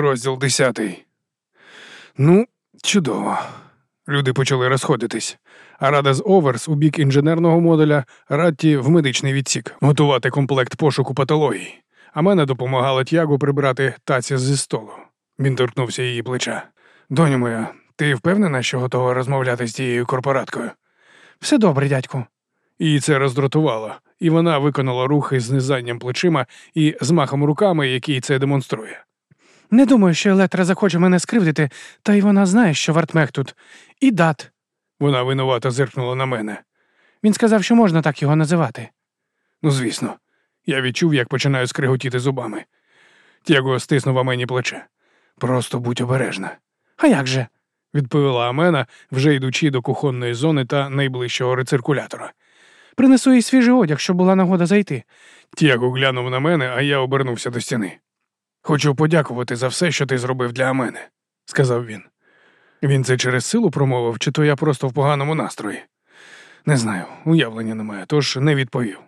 Розділ десятий. Ну, чудово. Люди почали розходитись. А рада з Оверс у бік інженерного модуля, Радті в медичний відсік, готувати комплект пошуку патології. А мене допомагала Тягу прибрати таці зі столу. Він торкнувся її плеча. Доню моя, ти впевнена, що готова розмовляти з тією корпораткою? Все добре, дядьку. Її це роздратувало, і вона виконала рухи з низанням плечима і змахом руками, який це демонструє. Не думаю, що Електра захоче мене скривдити, та й вона знає, що Вартмех тут. І дат. Вона винувато зиркнула на мене. Він сказав, що можна так його називати. Ну, звісно, я відчув, як починаю скриготіти зубами. Тяго стиснув мені плече. Просто будь обережна. А як же? відповіла Амена, вже йдучи до кухонної зони та найближчого рециркулятора. Принесу їй свіжий одяг, щоб була нагода зайти. Тяго глянув на мене, а я обернувся до стіни. Хочу подякувати за все, що ти зробив для мене, сказав він. Він це через силу промовив, чи то я просто в поганому настрої? Не знаю, уявлення немає, тож не відповів.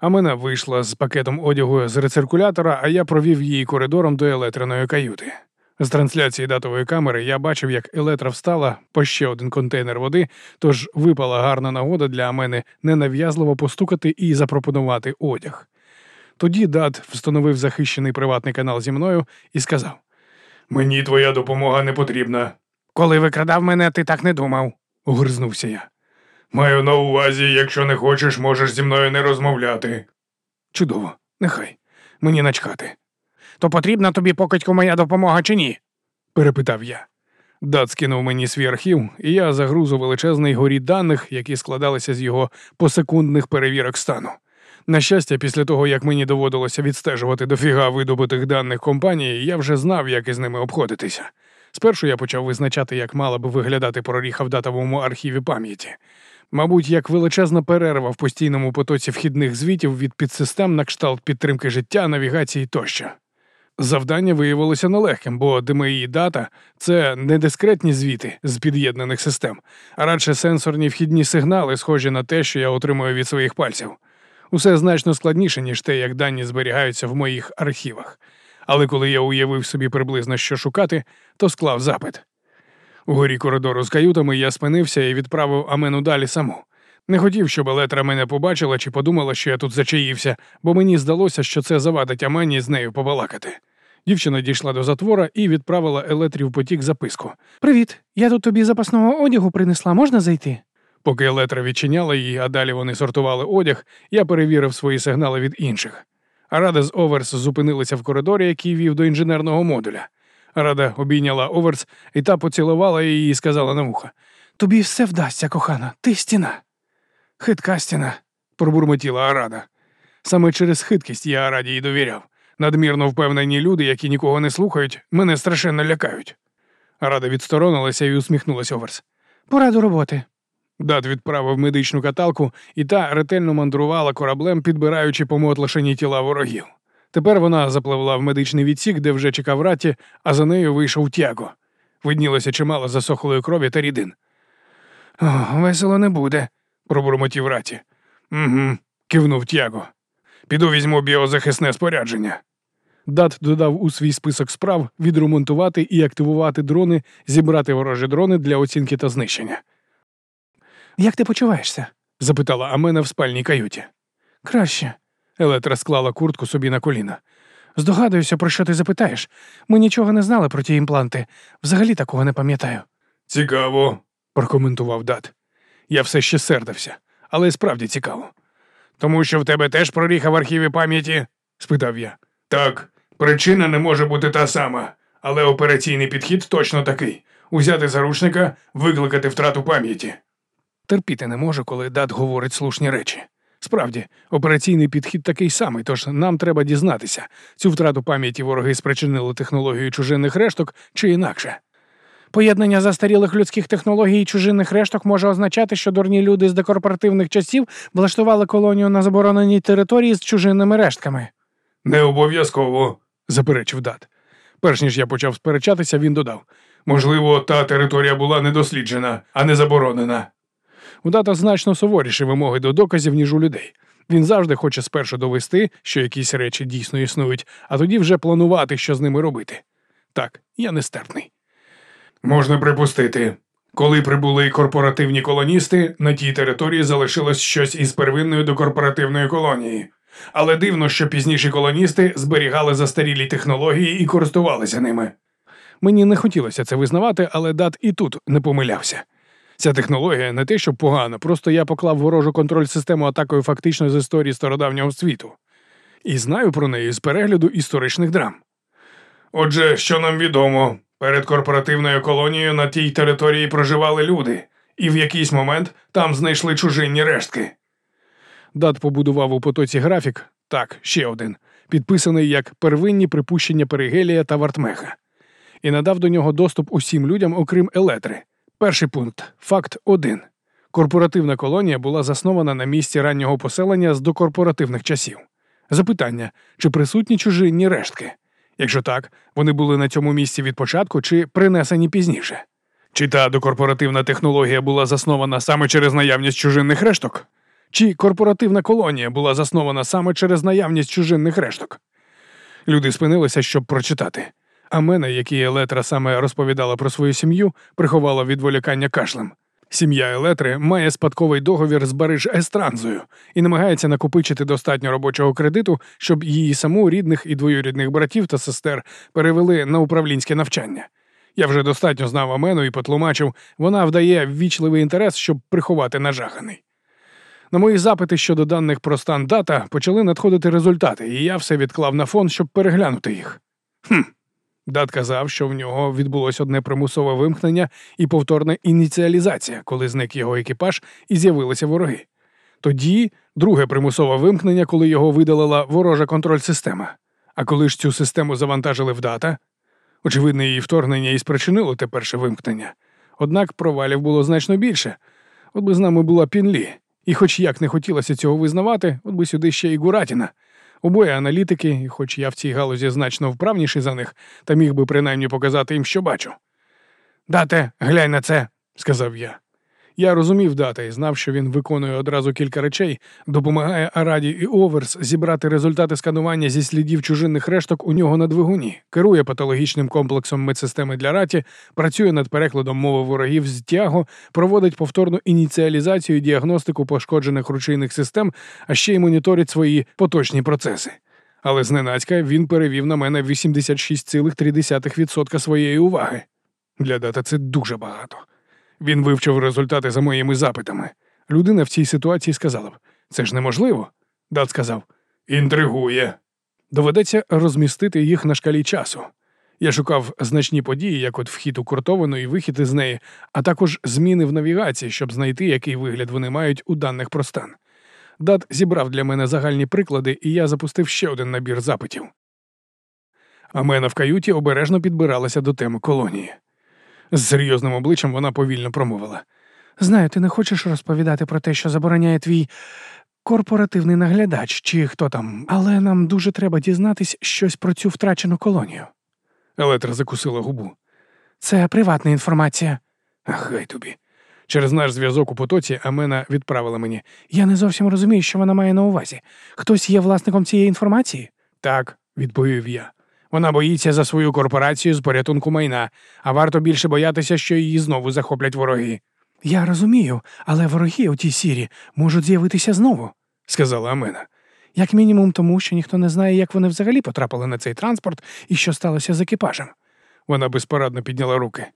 Амена вийшла з пакетом одягу з рециркулятора, а я провів її коридором до електриної каюти. З трансляції датової камери я бачив, як Елетра встала по ще один контейнер води, тож випала гарна нагода для мене ненав'язливо постукати і запропонувати одяг. Тоді Дат встановив захищений приватний канал зі мною і сказав: Мені твоя допомога не потрібна. Коли викрадав мене, ти так не думав, огризнувся я. Маю на увазі, якщо не хочеш, можеш зі мною не розмовляти. Чудово, нехай. Мені начхати. То потрібна тобі покидьку моя допомога чи ні? перепитав я. Дат скинув мені свій архів, і я загрузу величезний горі даних, які складалися з його посекундних перевірок стану. На щастя, після того, як мені доводилося відстежувати дофіга видобутих даних компанії, я вже знав, як із ними обходитися. Спершу я почав визначати, як мала би виглядати проріха в датовому архіві пам'яті. Мабуть, як величезна перерва в постійному потоці вхідних звітів від підсистем на кшталт підтримки життя, навігації тощо. Завдання виявилося нелегким, бо ДМІ дата це не дискретні звіти з під'єднаних систем, а радше сенсорні вхідні сигнали, схожі на те, що я отримую від своїх пальців. Усе значно складніше, ніж те, як дані зберігаються в моїх архівах. Але коли я уявив собі приблизно що шукати, то склав запит. Угорі коридору з каютами я спинився і відправив Амену далі саму. Не хотів, щоб Елетра мене побачила чи подумала, що я тут зачаївся, бо мені здалося, що це завадить Амені з нею побалакати. Дівчина дійшла до затвора і відправила Елетрі в потік записку. Привіт, я тут тобі запасного одягу принесла, можна зайти? Поки Елетра відчиняла її, а далі вони сортували одяг, я перевірив свої сигнали від інших. Рада з Оверс зупинилася в коридорі, який вів до інженерного модуля. Рада обійняла Оверс, і та поцілувала її і сказала на вухо. Тобі все вдасться, кохана, ти стіна. Хитка стіна, пробурмотіла Арада. Саме через хиткість я Араді й довіряв. Надмірно впевнені люди, які нікого не слухають, мене страшенно лякають. Рада відсторонилася і усміхнулася Оверс. Пора до роботи. Дат відправив медичну каталку, і та ретельно мандрувала кораблем, підбираючи помотлашені тіла ворогів. Тепер вона запливла в медичний відсік, де вже чекав раті, а за нею вийшов тяго. Виднілося чимало засохлої крові та рідин. «О, Весело не буде, пробурмотів раті. «Угу», – кивнув тяго. Піду візьму біозахисне спорядження. Дат додав у свій список справ відремонтувати і активувати дрони, зібрати ворожі дрони для оцінки та знищення. Як ти почуваєшся? запитала Амена в спальній каюті. Краще. Елетра склала куртку собі на коліна. Здогадуюся, про що ти запитаєш. Ми нічого не знали про ті імпланти. Взагалі такого не пам'ятаю. Цікаво, прокоментував Дат. Я все ще сердився, але справді цікаво. Тому що в тебе теж проріха в архіві пам'яті? спитав я. Так, причина не може бути та сама, але операційний підхід точно такий узяти заручника, викликати втрату пам'яті. Терпіти не можу, коли дат говорить слушні речі. Справді, операційний підхід такий самий, тож нам треба дізнатися, цю втрату пам'яті вороги спричинили технологію чужинних решток чи інакше. Поєднання застарілих людських технологій і чужинних решток може означати, що дурні люди з декорпоративних часів влаштували колонію на забороненій території з чужинними рештками. Не обов'язково, заперечив Дат. Перш ніж я почав сперечатися, він додав можливо, та територія була недосліджена, а не заборонена. У дата значно суворіші вимоги до доказів, ніж у людей. Він завжди хоче спершу довести, що якісь речі дійсно існують, а тоді вже планувати, що з ними робити. Так, я нестерпний. Можна припустити. Коли прибули корпоративні колоністи, на тій території залишилось щось із первинної до корпоративної колонії. Але дивно, що пізніші колоністи зберігали застарілі технології і користувалися ними. Мені не хотілося це визнавати, але дат і тут не помилявся. Ця технологія не те, що погана, просто я поклав ворожу контроль систему атакою фактично з історії стародавнього світу. І знаю про неї з перегляду історичних драм. Отже, що нам відомо, перед корпоративною колонією на тій території проживали люди, і в якийсь момент там знайшли чужинні рештки. Дат побудував у потоці графік, так, ще один, підписаний як первинні припущення Перигелія та Вартмеха, і надав до нього доступ усім людям, окрім Елетри. Перший пункт факт 1. Корпоративна колонія була заснована на місці раннього поселення з докорпоративних часів. Запитання, чи присутні чужинні рештки? Якщо так, вони були на цьому місці від початку чи принесені пізніше? Чи та докорпоративна технологія була заснована саме через наявність чужинних решток? Чи корпоративна колонія була заснована саме через наявність чужинних решток? Люди спинилися, щоб прочитати. А мене, як Елетра саме розповідала про свою сім'ю, приховало відволікання кашлем. Сім'я Елетри має спадковий договір з Бариж Естранзою і намагається накопичити достатньо робочого кредиту, щоб її саму рідних і двоюрідних братів та сестер перевели на управлінське навчання. Я вже достатньо знав Амену і потлумачив, вона вдає ввічливий інтерес, щоб приховати нажаханий. На мої запити щодо даних про стан дата почали надходити результати, і я все відклав на фон, щоб переглянути їх. Хм. Дат казав, що в нього відбулось одне примусове вимкнення і повторна ініціалізація, коли зник його екіпаж і з'явилися вороги. Тоді друге примусове вимкнення, коли його видалила ворожа контроль система. А коли ж цю систему завантажили в дата, очевидно, її вторгнення і спричинило те перше вимкнення. Однак провалів було значно більше. От би з нами була Пінлі, і, хоч як не хотілося цього визнавати, от би сюди ще і Гуратіна. Обоє аналітики, і хоч я в цій галузі значно вправніший за них, та міг би принаймні показати їм, що бачу. Дате, глянь на це, сказав я. Я розумів дата і знав, що він виконує одразу кілька речей, допомагає Араді і Оверс зібрати результати сканування зі слідів чужинних решток у нього на двигуні, керує патологічним комплексом медсистеми для раті, працює над перекладом мови ворогів з тяго, проводить повторну ініціалізацію і діагностику пошкоджених ручейних систем, а ще й моніторить свої поточні процеси. Але зненацька він перевів на мене 86,3% своєї уваги. Для дата це дуже багато. Він вивчив результати за моїми запитами. Людина в цій ситуації сказала б: це ж неможливо. Дат сказав: Інтригує. Доведеться розмістити їх на шкалі часу. Я шукав значні події, як от вхід у куртовану і вихід із неї, а також зміни в навігації, щоб знайти, який вигляд вони мають у даних про стан. Дат зібрав для мене загальні приклади, і я запустив ще один набір запитів. А мене в каюті обережно підбиралася до теми колонії. З серйозним обличчям вона повільно промовила. Знаю, ти не хочеш розповідати про те, що забороняє твій корпоративний наглядач чи хто там, але нам дуже треба дізнатись щось про цю втрачену колонію. Елетра закусила губу. Це приватна інформація. Хай тобі. Через наш зв'язок у потоці Амена відправила мені. Я не зовсім розумію, що вона має на увазі. Хтось є власником цієї інформації? Так, відповів я. Вона боїться за свою корпорацію з порятунку майна, а варто більше боятися, що її знову захоплять вороги. Я розумію, але вороги у тій сірі можуть з'явитися знову, сказала Амена. Як мінімум, тому що ніхто не знає, як вони взагалі потрапили на цей транспорт і що сталося з екіпажем. Вона безпорадно підняла руки.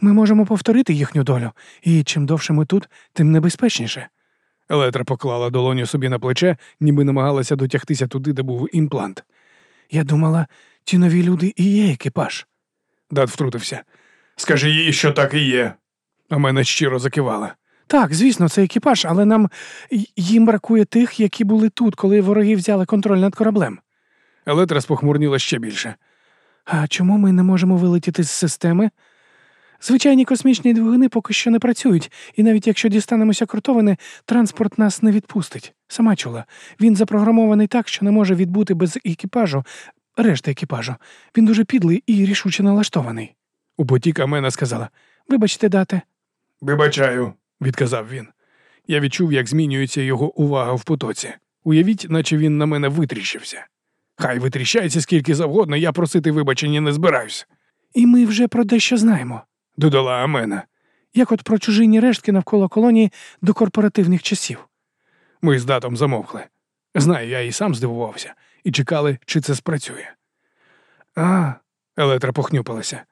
Ми можемо повторити їхню долю, і чим довше ми тут, тим небезпечніше. Елетра поклала долоню собі на плече, ніби намагалася дотягтися туди, де був імплант. Я думала, ті нові люди і є екіпаж. Дат втрутився. Скажи їй, що так і є. А мене щиро закивала. Так, звісно, це екіпаж, але нам їм бракує тих, які були тут, коли вороги взяли контроль над кораблем. Елетра спохмурніла ще більше. А чому ми не можемо вилетіти з системи? Звичайні космічні двигуни поки що не працюють, і навіть якщо дістанемося крутовини, транспорт нас не відпустить. Сама чула. Він запрограмований так, що не може відбути без екіпажу, решти екіпажу. Він дуже підлий і рішуче налаштований. У потік Амена сказала Вибачте, дате. Вибачаю, відказав він. Я відчув, як змінюється його увага в потоці. Уявіть, наче він на мене витріщився. Хай витріщається скільки завгодно, я просити вибачення не збираюся. І ми вже про дещо знаємо, додала Амена. як от про чужинні рештки навколо колонії до корпоративних часів. Ми з датом замовкли. Знаю, я і сам здивувався, і чекали, чи це спрацює. А, Елетра похнюпилася.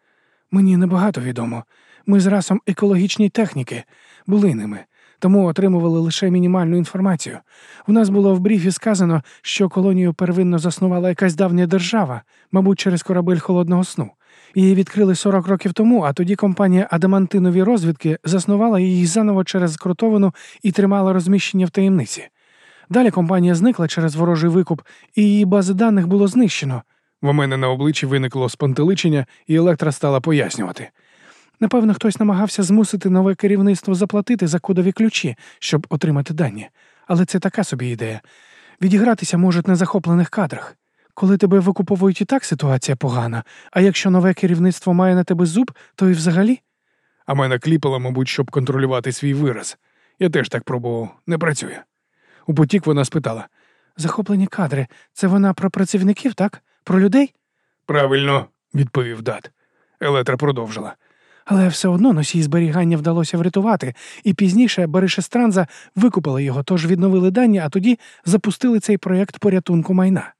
мені небагато відомо. Ми з расом екологічні техніки були ними, тому отримували лише мінімальну інформацію. У нас було в бріфі сказано, що колонію первинно заснувала якась давня держава, мабуть, через корабель холодного сну. Її відкрили 40 років тому, а тоді компанія Адамантинові розвідки заснувала її заново через крутовину і тримала розміщення в таємниці. Далі компанія зникла через ворожий викуп, і її бази даних було знищено. В мене на обличчі виникло спантеличення, і Електра стала пояснювати. Напевно, хтось намагався змусити нове керівництво заплатити за кодові ключі, щоб отримати дані. Але це така собі ідея. Відігратися можуть на захоплених кадрах. Коли тебе викуповують і так ситуація погана, а якщо нове керівництво має на тебе зуб, то і взагалі. А мене кліпала, мабуть, щоб контролювати свій вираз. Я теж так пробував, не працює. У потік вона спитала: Захоплені кадри це вона про працівників, так? Про людей? Правильно, відповів Дат. Елетра продовжила. Але все одно носій зберігання вдалося врятувати, і пізніше Баришестранза викупила його, тож відновили дані, а тоді запустили цей проєкт порятунку майна.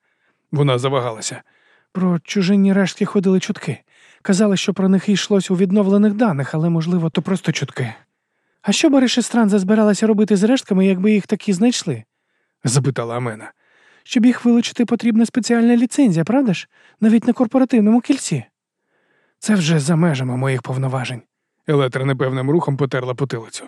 Вона завагалася. Про чужинні рештки ходили чутки. Казали, що про них йшлось у відновлених даних, але, можливо, то просто чутки. А що Баришестранза збиралася робити з рештками, якби їх такі знайшли? запитала Амена. Щоб їх вилучити, потрібна спеціальна ліцензія, правда ж? Навіть на корпоративному кільці. Це вже за межами моїх повноважень. Елетра непевним рухом потерла потилицю.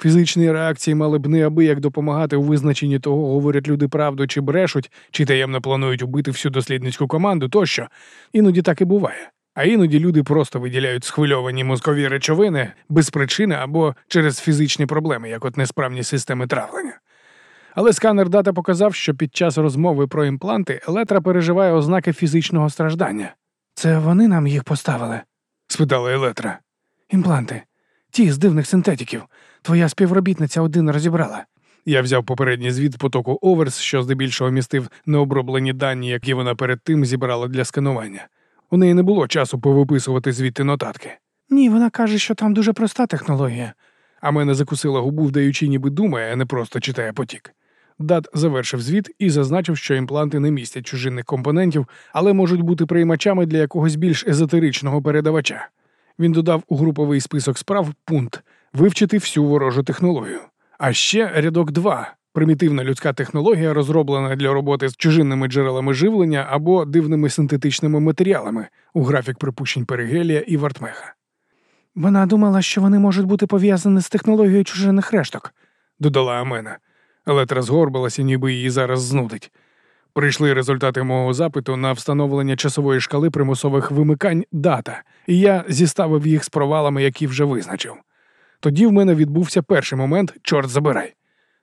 Фізичні реакції мали б неабияк допомагати у визначенні того, говорять люди правду чи брешуть, чи таємно планують убити всю дослідницьку команду тощо. Іноді так і буває. А іноді люди просто виділяють схвильовані мозкові речовини без причини або через фізичні проблеми, як от несправні системи травлення. Але сканер дата показав, що під час розмови про імпланти Елетра переживає ознаки фізичного страждання. Це вони нам їх поставили? спитала Елетра. Імпланти. Ті з дивних синтетиків. Твоя співробітниця один розібрала. Я взяв попередній звіт потоку Оверс, що здебільшого містив необроблені дані, які вона перед тим зібрала для сканування. У неї не було часу повиписувати звідти нотатки. Ні, вона каже, що там дуже проста технологія. А мене закусила губу, вдаючи, ніби думає, а не просто читає потік. Дат завершив звіт і зазначив, що імпланти не містять чужинних компонентів, але можуть бути приймачами для якогось більш езотеричного передавача. Він додав у груповий список справ пункт вивчити всю ворожу технологію. А ще рядок 2. Примітивна людська технологія, розроблена для роботи з чужинними джерелами живлення або дивними синтетичними матеріалами у графік припущень Перигелія і Вартмеха. Вона думала, що вони можуть бути пов'язані з технологією чужинних решток, додала Амена. Елетра згорбилася, ніби її зараз знудить. Прийшли результати мого запиту на встановлення часової шкали примусових вимикань дата, і я зіставив їх з провалами, які вже визначив. Тоді в мене відбувся перший момент, чорт забирай.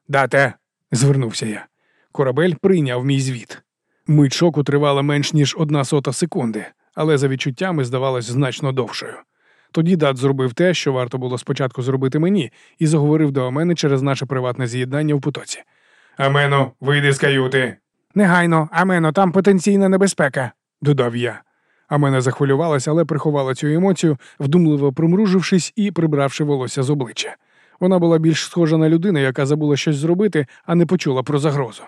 Дате, звернувся я. Корабель прийняв мій звіт. Мить шоку тривала менш ніж одна сота секунди, але за відчуттями здавалось значно довшою. Тоді дат зробив те, що варто було спочатку зробити мені, і заговорив до Амени через наше приватне з'єднання в потоці. Амено, вийди з каюти. Негайно, Амено, там потенційна небезпека, додав я. Амена захвилювалася, але приховала цю емоцію, вдумливо примружившись і прибравши волосся з обличчя. Вона була більш схожа на людину, яка забула щось зробити, а не почула про загрозу.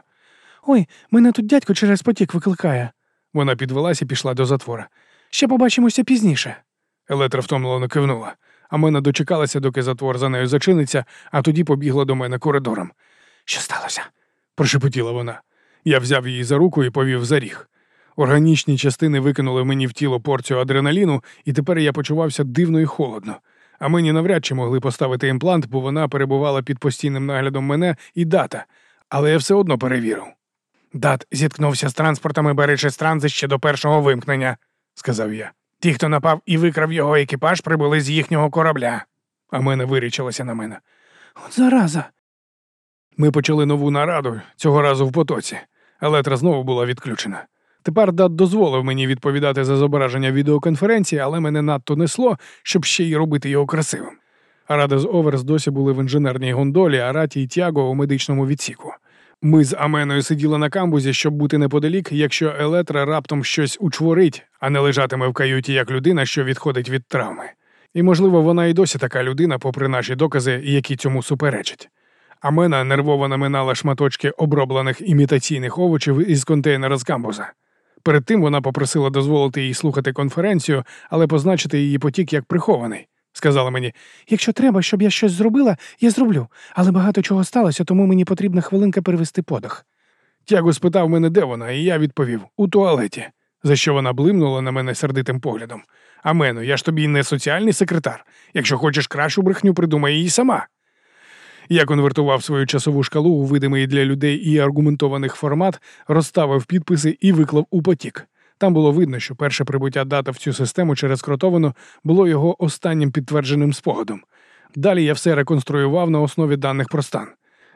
Ой, мене тут дядько через потік викликає. Вона підвелася і пішла до затвора. Ще побачимося пізніше. Елетра втомлено кивнула. Амена дочекалася, доки затвор за нею зачиниться, а тоді побігла до мене коридором. Що сталося? прошепотіла вона. Я взяв її за руку і повів за ріг. Органічні частини викинули мені в тіло порцію адреналіну, і тепер я почувався дивно і холодно. А мені навряд чи могли поставити імплант, бо вона перебувала під постійним наглядом мене і дата, але я все одно перевірив. Дат зіткнувся з транспортами беречи странзи ще до першого вимкнення, сказав я. Ті, хто напав і викрав його екіпаж, прибули з їхнього корабля. А мене вирічилося на мене. От зараза. Ми почали нову нараду, цього разу в потоці. Електра знову була відключена. Тепер дат дозволив мені відповідати за зображення відеоконференції, але мене надто несло, щоб ще й робити його красивим. Рада з Оверс досі були в інженерній гондолі, а Раті і Тяго у медичному відсіку. Ми з Аменою сиділи на камбузі, щоб бути неподалік, якщо Елетра раптом щось учворить, а не лежатиме в каюті як людина, що відходить від травми. І, можливо, вона і досі така людина, попри наші докази, які цьому суперечать. Амена нервово наминала шматочки оброблених імітаційних овочів із контейнера з камбуза. Перед тим вона попросила дозволити їй слухати конференцію, але позначити її потік як прихований. Сказала мені, якщо треба, щоб я щось зробила, я зроблю, але багато чого сталося, тому мені потрібна хвилинка перевести подих. Тяго спитав мене, де вона, і я відповів у туалеті, за що вона блимнула на мене сердитим поглядом. Амену, я ж тобі не соціальний секретар. Якщо хочеш кращу брехню, придумай її сама. Я конвертував свою часову шкалу у видимий для людей і аргументованих формат, розставив підписи і виклав у потік. Там було видно, що перше прибуття дата в цю систему через кротовану було його останнім підтвердженим спогадом. Далі я все реконструював на основі даних про стан.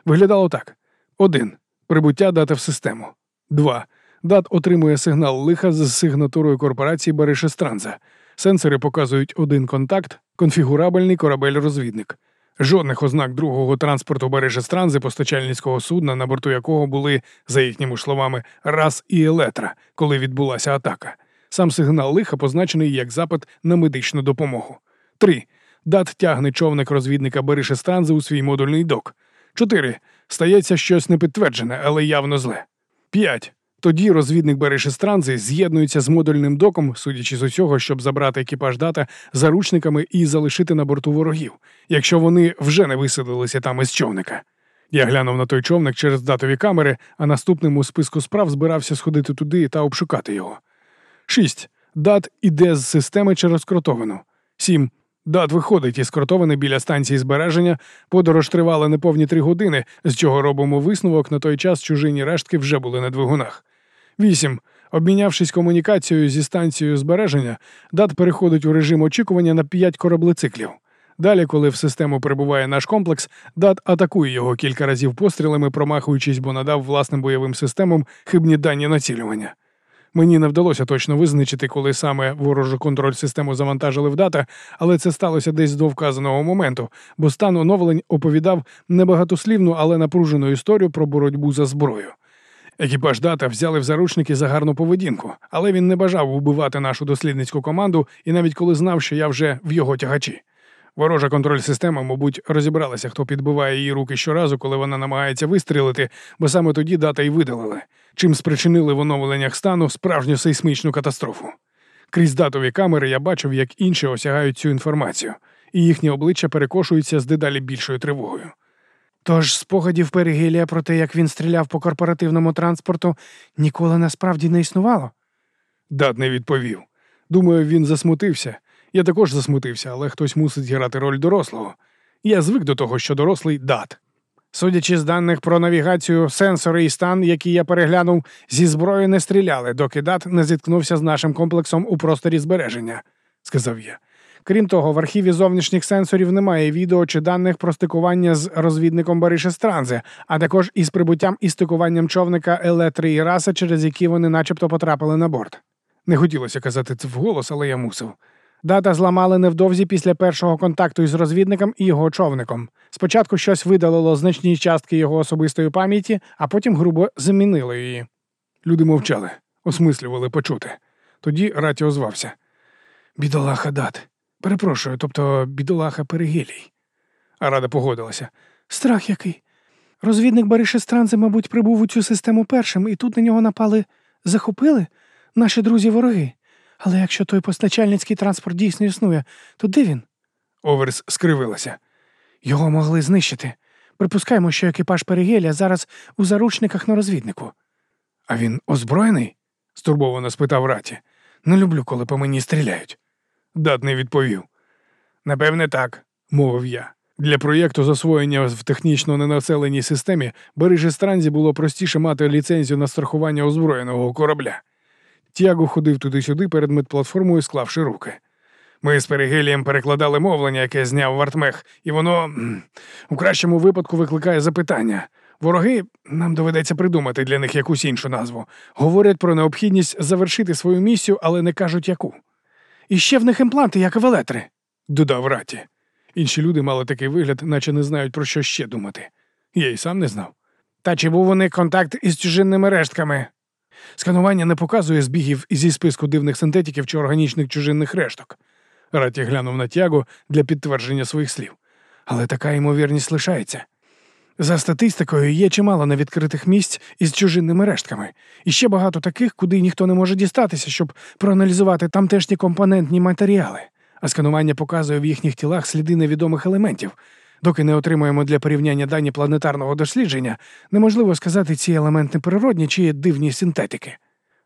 Виглядало так: 1. Прибуття дати в систему. 2. Дат отримує сигнал лиха з сигнатурою корпорації Баришестранза. Сенсори показують один контакт, конфігурабельний корабель-розвідник. Жодних ознак другого транспорту Бережестранзи постачальницького судна, на борту якого були, за їхніми словами, раз і елетра, коли відбулася атака. Сам сигнал лиха позначений як запит на медичну допомогу. 3. Дат тягне човник розвідника Бережестранзи у свій модульний док. 4. Стається щось непідтверджене, але явно зле. 5. Тоді розвідник Берешестранзи з'єднується з модульним доком, судячи з усього, щоб забрати екіпаж дата заручниками і залишити на борту ворогів, якщо вони вже не висадилися там із човника. Я глянув на той човник через датові камери, а наступним у списку справ збирався сходити туди та обшукати його. 6. Дат іде з системи через кротовину. 7. Дат виходить із кротовини біля станції збереження. Подорож тривала неповні три години, з чого робимо висновок на той час чужині рештки вже були на двигунах. 8. Обмінявшись комунікацією зі станцією збереження, дат переходить у режим очікування на 5 кораблециклів. Далі, коли в систему прибуває наш комплекс, дат атакує його кілька разів пострілами, промахуючись, бо надав власним бойовим системам хибні дані націлювання. Мені не вдалося точно визначити, коли саме ворожу контроль систему завантажили в дата, але це сталося десь до вказаного моменту, бо стан оновлень оповідав небагатослівну, але напружену історію про боротьбу за зброю. Екіпаж дата взяли в заручники за гарну поведінку, але він не бажав убивати нашу дослідницьку команду і навіть коли знав, що я вже в його тягачі. Ворожа контроль система, мабуть, розібралася, хто підбиває її руки щоразу, коли вона намагається вистрілити, бо саме тоді дата й видалили, чим спричинили в оновленнях стану справжню сейсмічну катастрофу. Крізь датові камери я бачив, як інші осягають цю інформацію, і їхні обличчя перекошуються з дедалі більшою тривогою. Тож спогадів Перегелія про те, як він стріляв по корпоративному транспорту, ніколи насправді не існувало. Дат не відповів. Думаю, він засмутився. Я також засмутився, але хтось мусить грати роль дорослого. Я звик до того, що дорослий дат. Судячи з даних про навігацію, сенсори і стан, які я переглянув, зі зброї не стріляли, доки дат не зіткнувся з нашим комплексом у просторі збереження, сказав я. Крім того, в архіві зовнішніх сенсорів немає відео чи даних про стикування з розвідником Баришестранзе, а також із прибуттям і стикуванням човника Елетри і Раса, через які вони начебто потрапили на борт. Не хотілося казати це вголос, але я мусив. Дата зламали невдовзі після першого контакту із розвідником і його човником. Спочатку щось видалило значні частки його особистої пам'яті, а потім грубо замінило її. Люди мовчали, осмислювали почути. Тоді Раті озвався. Бідолаха дат. Перепрошую, тобто бідолаха Перегелій. А рада погодилася. Страх який. Розвідник Баришестранзе, мабуть, прибув у цю систему першим, і тут на нього напали, захопили наші друзі-вороги. Але якщо той постачальницький транспорт дійсно існує, то де він? Оверс скривилася. Його могли знищити. Припускаємо, що екіпаж Перегеля зараз у заручниках на розвіднику. А він озброєний? стурбовано спитав Раті. Не люблю, коли по мені стріляють. Дат не відповів. Напевне, так, мовив я. Для проєкту засвоєння в технічно ненаселеній системі Бережі Странзі було простіше мати ліцензію на страхування озброєного корабля. Тяго ходив туди-сюди перед медплатформою, склавши руки. Ми з Перегелієм перекладали мовлення, яке зняв Вартмех, і воно у кращому випадку викликає запитання. Вороги, нам доведеться придумати для них якусь іншу назву, говорять про необхідність завершити свою місію, але не кажуть яку. І ще в них імпланти, як і велетри, додав Раті. Інші люди мали такий вигляд, наче не знають, про що ще думати. Я й сам не знав. Та чи був у них контакт із чужинними рештками? Сканування не показує збігів зі списку дивних синтетиків чи органічних чужинних решток. Раті глянув на тягу для підтвердження своїх слів. Але така ймовірність лишається. За статистикою, є чимало невідкритих місць із чужинними рештками, і ще багато таких, куди ніхто не може дістатися, щоб проаналізувати тамтешні компонентні матеріали, а сканування показує в їхніх тілах сліди невідомих елементів. Доки не отримуємо для порівняння дані планетарного дослідження, неможливо сказати, ці елементи природні чи дивні синтетики.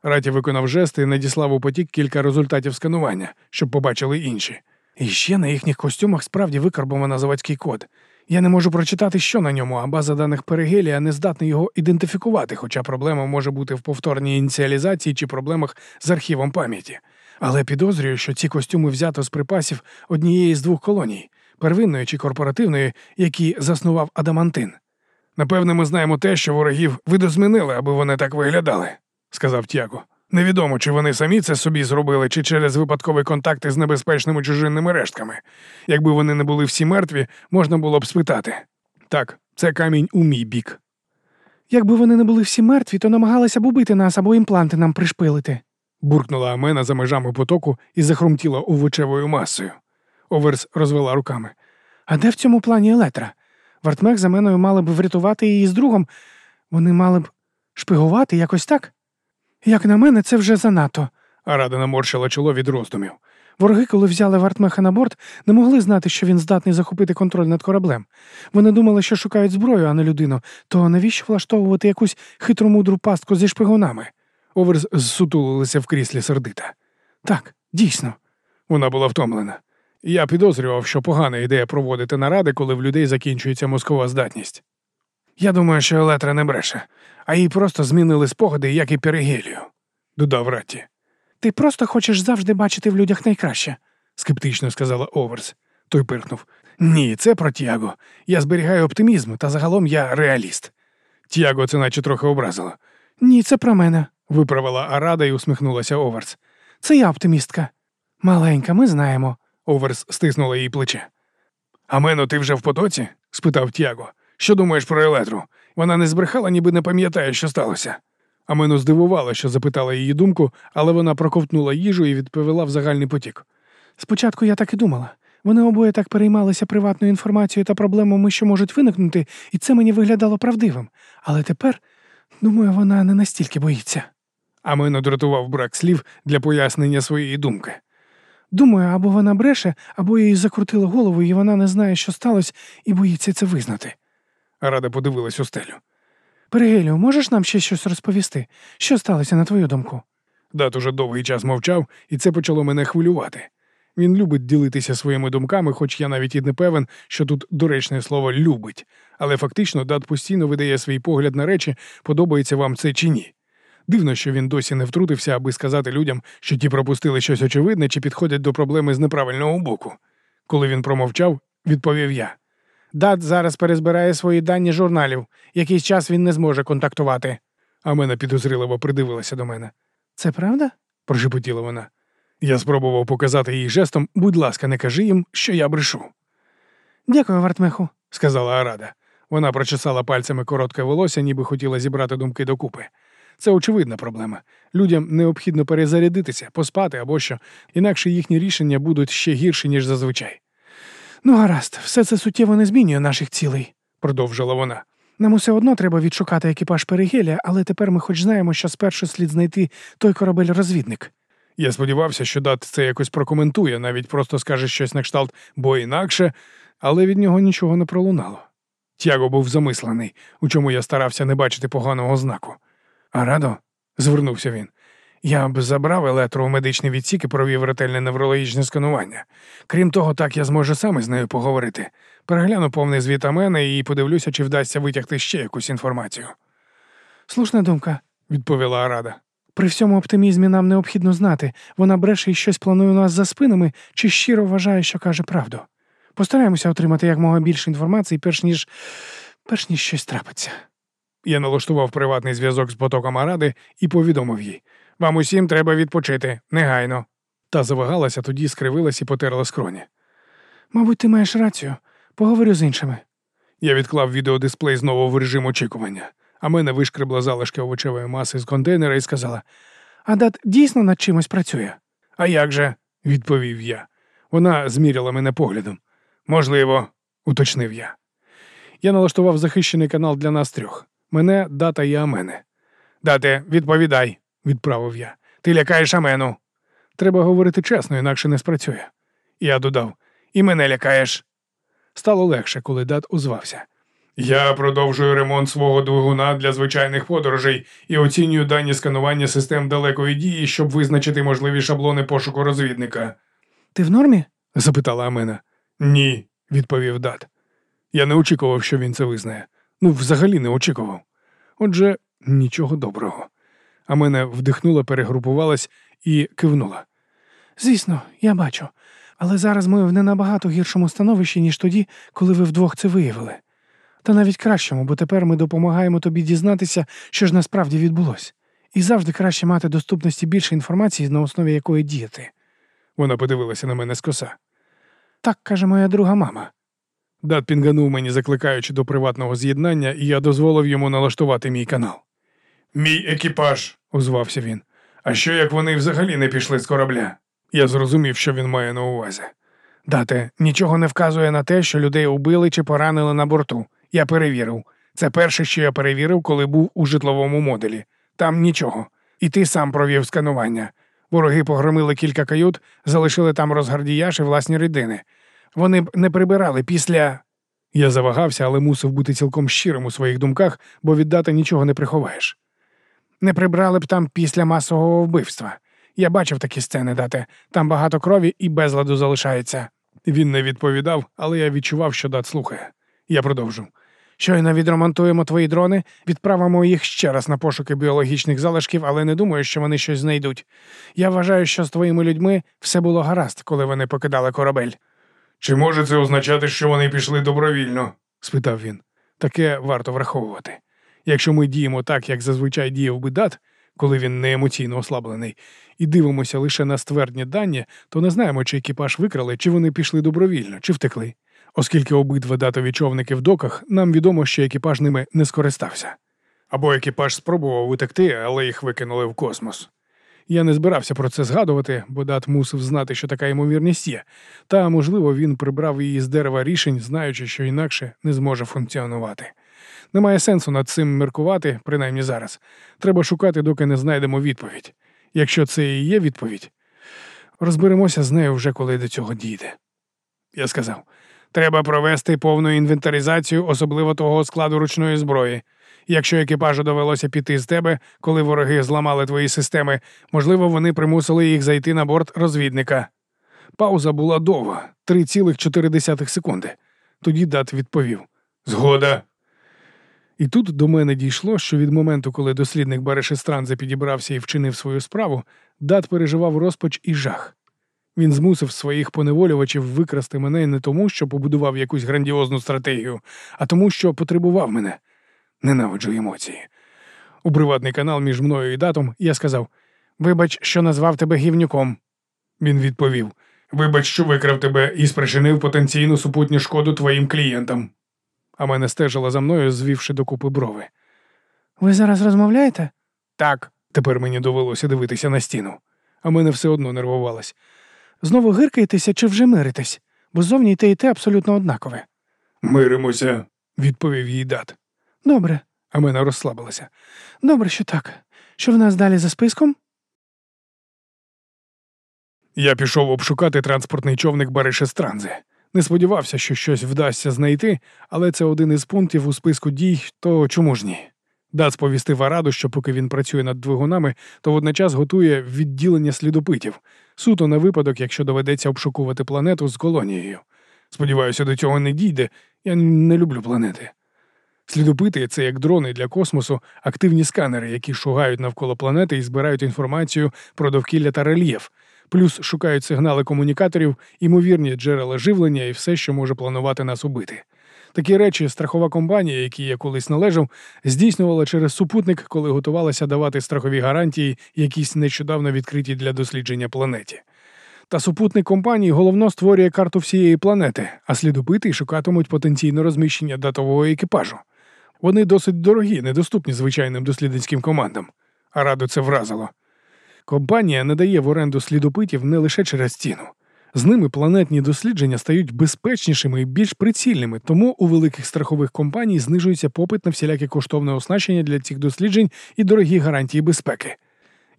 Раті виконав жести і надіслав у потік кілька результатів сканування, щоб побачили інші. І ще на їхніх костюмах справді викарбовано заводський код. Я не можу прочитати, що на ньому, а база даних Перегелія не здатна його ідентифікувати, хоча проблема може бути в повторній ініціалізації чи проблемах з архівом пам'яті. Але підозрюю, що ці костюми взято з припасів однієї з двох колоній первинної чи корпоративної, які заснував Адамантин. Напевне, ми знаємо те, що ворогів видозмінили, аби вони так виглядали, сказав Тяго. Невідомо, чи вони самі це собі зробили, чи через випадкові контакти з небезпечними чужинними рештками. Якби вони не були всі мертві, можна було б спитати. Так, це камінь у мій бік. Якби вони не були всі мертві, то намагалися б убити нас або імпланти нам пришпилити, буркнула Амена за межами потоку і захрумтіла овочевою масою. Оверс розвела руками. А де в цьому плані Елетра? Вартмех за меною мали б врятувати її з другом. Вони мали б шпигувати якось так? Як на мене, це вже занадто. Арада наморщила чоло від роздумів. Вороги, коли взяли Вартмеха на борт, не могли знати, що він здатний захопити контроль над кораблем. Вони думали, що шукають зброю, а не людину, то навіщо влаштовувати якусь хитромудру пастку зі шпигунами? Оверс зсутулилася в кріслі сердита. Так, дійсно. Вона була втомлена. Я підозрював, що погана ідея проводити наради, коли в людей закінчується мозкова здатність. Я думаю, що Елетра не бреше, а їй просто змінили спогади, як і Перегелію, додав Ратті. Ти просто хочеш завжди бачити в людях найкраще, скептично сказала Оверс. Той пирхнув. Ні, це про Тіаго. Я зберігаю оптимізм, та загалом я реаліст. Тіаго це наче трохи образило. Ні, це про мене, виправила Арада і усміхнулася Оверс. Це я оптимістка. Маленька, ми знаємо. Оверс стиснула її плече. Амено, ти вже в потоці? спитав Тяго. Що думаєш про Елетру? Вона не збрехала, ніби не пам'ятає, що сталося. Амено здивувала, що запитала її думку, але вона проковтнула їжу і відповіла в загальний потік. Спочатку я так і думала. Вони обоє так переймалися приватною інформацією та проблемами, що можуть виникнути, і це мені виглядало правдивим. Але тепер, думаю, вона не настільки боїться. Амено дратував брак слів для пояснення своєї думки. Думаю, або вона бреше, або їй закрутило голову, і вона не знає, що сталося, і боїться це визнати. Рада подивилась у стелю. Перегелю, можеш нам ще щось розповісти? Що сталося, на твою думку? Дат уже довгий час мовчав, і це почало мене хвилювати. Він любить ділитися своїми думками, хоч я навіть і не певен, що тут доречне слово любить, але фактично дат постійно видає свій погляд на речі, подобається вам це чи ні. Дивно, що він досі не втрутився, аби сказати людям, що ті пропустили щось очевидне чи підходять до проблеми з неправильного боку. Коли він промовчав, відповів я. Дат зараз перезбирає свої дані журналів. Якийсь час він не зможе контактувати. А мене підозріливо придивилася до мене. Це правда? прошепотіла вона. Я спробував показати їй жестом, будь ласка, не кажи їм, що я брешу. Дякую, Вартмеху, сказала Арада. Вона прочесала пальцями коротке волосся, ніби хотіла зібрати думки докупи. Це очевидна проблема. Людям необхідно перезарядитися, поспати або що, інакше їхні рішення будуть ще гірші, ніж зазвичай. Ну, гаразд, все це суттєво не змінює наших цілей, продовжила вона. Нам усе одно треба відшукати екіпаж Перегеля, але тепер ми хоч знаємо, що спершу слід знайти той корабель-розвідник. Я сподівався, що Дат це якось прокоментує, навіть просто скаже щось на кшталт, бо інакше, але від нього нічого не пролунало. Тяго був замислений, у чому я старався не бачити поганого знаку. Арадо, звернувся він. Я б забрав елетру у медичний відсік і провів ретельне неврологічне сканування. Крім того, так я зможу саме з нею поговорити. Перегляну повний звіт мене і подивлюся, чи вдасться витягти ще якусь інформацію. Слушна думка, відповіла Арада. При всьому оптимізмі нам необхідно знати, вона бреше і щось планує у нас за спинами, чи щиро вважає, що каже правду. Постараємося отримати якмога більше інформації, перш ніж перш ніж щось трапиться. Я налаштував приватний зв'язок з потоком Аради і повідомив їй вам усім треба відпочити, негайно. Та завагалася, тоді скривилась і потерла скроні. Мабуть, ти маєш рацію. Поговорю з іншими. Я відклав відеодисплей знову в режим очікування. А мене вишкребла залишки овочевої маси з контейнера і сказала: А дат дійсно над чимось працює? А як же? відповів я. Вона зміряла мене поглядом. Можливо, уточнив я. Я налаштував захищений канал для нас трьох мене, дата і Амене. Дате, відповідай, відправив я. Ти лякаєш Амену. Треба говорити чесно, інакше не спрацює. Я додав і мене лякаєш. Стало легше, коли дат озвався. Я продовжую ремонт свого двигуна для звичайних подорожей і оцінюю дані сканування систем далекої дії, щоб визначити можливі шаблони пошуку розвідника. Ти в нормі? запитала Амена. Ні, відповів Дат. Я не очікував, що він це визнає. Ну, взагалі не очікував. Отже, нічого доброго. Амена вдихнула, перегрупувалась і кивнула. Звісно, я бачу. Але зараз ми в не набагато гіршому становищі, ніж тоді, коли ви вдвох це виявили. Та навіть кращому, бо тепер ми допомагаємо тобі дізнатися, що ж насправді відбулося. І завжди краще мати доступності більше інформації, на основі якої діяти. Вона подивилася на мене скоса. Так каже моя друга мама. Дат пінганув мені, закликаючи до приватного з'єднання, і я дозволив йому налаштувати мій канал. Мій екіпаж, озвався він. А що як вони взагалі не пішли з корабля? Я зрозумів, що він має на увазі. Дате, нічого не вказує на те, що людей убили чи поранили на борту. Я перевірив. Це перше, що я перевірив, коли був у житловому модулі. Там нічого. І ти сам провів сканування. Вороги погромили кілька кают, залишили там розгардіяж і власні рідини. Вони б не прибирали після. Я завагався, але мусив бути цілком щирим у своїх думках, бо від дати нічого не приховаєш. Не прибрали б там після масового вбивства. Я бачив такі сцени, дате. Там багато крові і безладу залишається. Він не відповідав, але я відчував, що дат слухає. Я продовжив. Щойно відремонтуємо твої дрони, відправимо їх ще раз на пошуки біологічних залишків, але не думаю, що вони щось знайдуть. Я вважаю, що з твоїми людьми все було гаразд, коли вони покидали корабель. Чи може це означати, що вони пішли добровільно? спитав він. Таке варто враховувати. Якщо ми діємо так, як зазвичай діяв би дат, коли він не емоційно ослаблений, і дивимося лише на ствердні дані, то не знаємо, чи екіпаж викрали, чи вони пішли добровільно, чи втекли. Оскільки обидва датові човники в доках, нам відомо, що екіпаж ними не скористався. Або екіпаж спробував утекти, але їх викинули в космос. Я не збирався про це згадувати, бо дат мусив знати, що така ймовірність є, та, можливо, він прибрав її з дерева рішень, знаючи, що інакше не зможе функціонувати. Немає сенсу над цим міркувати, принаймні зараз. Треба шукати, доки не знайдемо відповідь. Якщо це і є відповідь, розберемося з нею вже коли до цього дійде. Я сказав. Треба провести повну інвентаризацію, особливо того складу ручної зброї. Якщо екіпажу довелося піти з тебе, коли вороги зламали твої системи, можливо, вони примусили їх зайти на борт розвідника. Пауза була довга 3,4 секунди. Тоді дат відповів Згода. І тут до мене дійшло, що від моменту, коли дослідник Барешестранзе підібрався і вчинив свою справу, дат переживав розпач і жах. Він змусив своїх поневолювачів викрасти мене не тому, що побудував якусь грандіозну стратегію, а тому, що потребував мене. Ненавиджу емоції. У приватний канал між мною і датом я сказав Вибач, що назвав тебе гівнюком. Він відповів Вибач, що викрав тебе і спричинив потенційну супутню шкоду твоїм клієнтам. А мене стежила за мною, звівши докупи брови. Ви зараз розмовляєте? Так, тепер мені довелося дивитися на стіну, а мене все одно нервувалось. Знову гиркаєтеся чи вже миритесь, бо зовні й те і те абсолютно однакове. Миримося, відповів їй дат. Добре. А мене розслабилася. Добре, що так. Що в нас далі за списком? Я пішов обшукати транспортний човник Баришестранзи. Не сподівався, що щось вдасться знайти, але це один із пунктів у списку дій, то чому ж ні? Дат сповістив Араду, що поки він працює над двигунами, то водночас готує відділення слідопитів, суто на випадок, якщо доведеться обшукувати планету з колонією. Сподіваюся, до цього не дійде. Я не люблю планети. Слідопити це як дрони для космосу, активні сканери, які шугають навколо планети і збирають інформацію про довкілля та рельєф, плюс шукають сигнали комунікаторів, імовірні джерела живлення і все, що може планувати нас убити. Такі речі страхова компанія, якій я колись належав, здійснювала через супутник, коли готувалася давати страхові гарантії, якісь нещодавно відкриті для дослідження планеті. Та супутник компанії головно створює карту всієї планети, а слідопити шукатимуть потенційне розміщення датового екіпажу. Вони досить дорогі, недоступні звичайним дослідницьким командам. А раду це вразило. Компанія надає в оренду слідопитів не лише через ціну. З ними планетні дослідження стають безпечнішими і більш прицільними, тому у великих страхових компаній знижується попит на всіляке коштовне оснащення для цих досліджень і дорогі гарантії безпеки.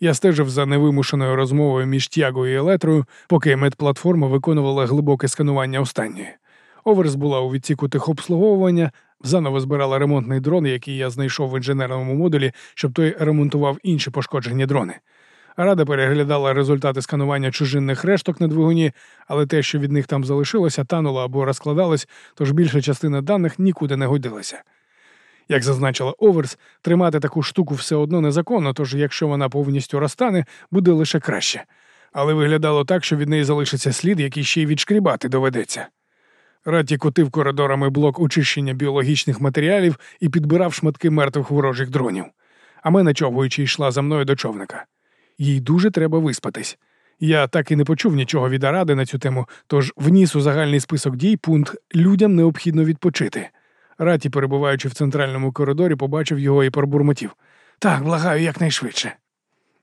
Я стежив за невимушеною розмовою між Тягою і Елетрою, поки медплатформа виконувала глибоке сканування останньої. Оверс була у відсіку техобслуговування, заново збирала ремонтний дрон, який я знайшов в інженерному модулі, щоб той ремонтував інші пошкоджені дрони. Рада переглядала результати сканування чужинних решток на двигуні, але те, що від них там залишилося, тануло або розкладалось, тож більша частина даних нікуди не годилася. Як зазначила Оверс, тримати таку штуку все одно незаконно, тож якщо вона повністю розтане, буде лише краще. Але виглядало так, що від неї залишиться слід, який ще й відшкрібати доведеться. Раті котив коридорами блок очищення біологічних матеріалів і підбирав шматки мертвих ворожих дронів. А мене човгуючи йшла за мною до човника. Їй дуже треба виспатись. Я так і не почув нічого від Аради на цю тему, тож вніс у загальний список дій пункт людям необхідно відпочити. Раті, перебуваючи в центральному коридорі, побачив його і пробурмотів. Так, благаю, якнайшвидше.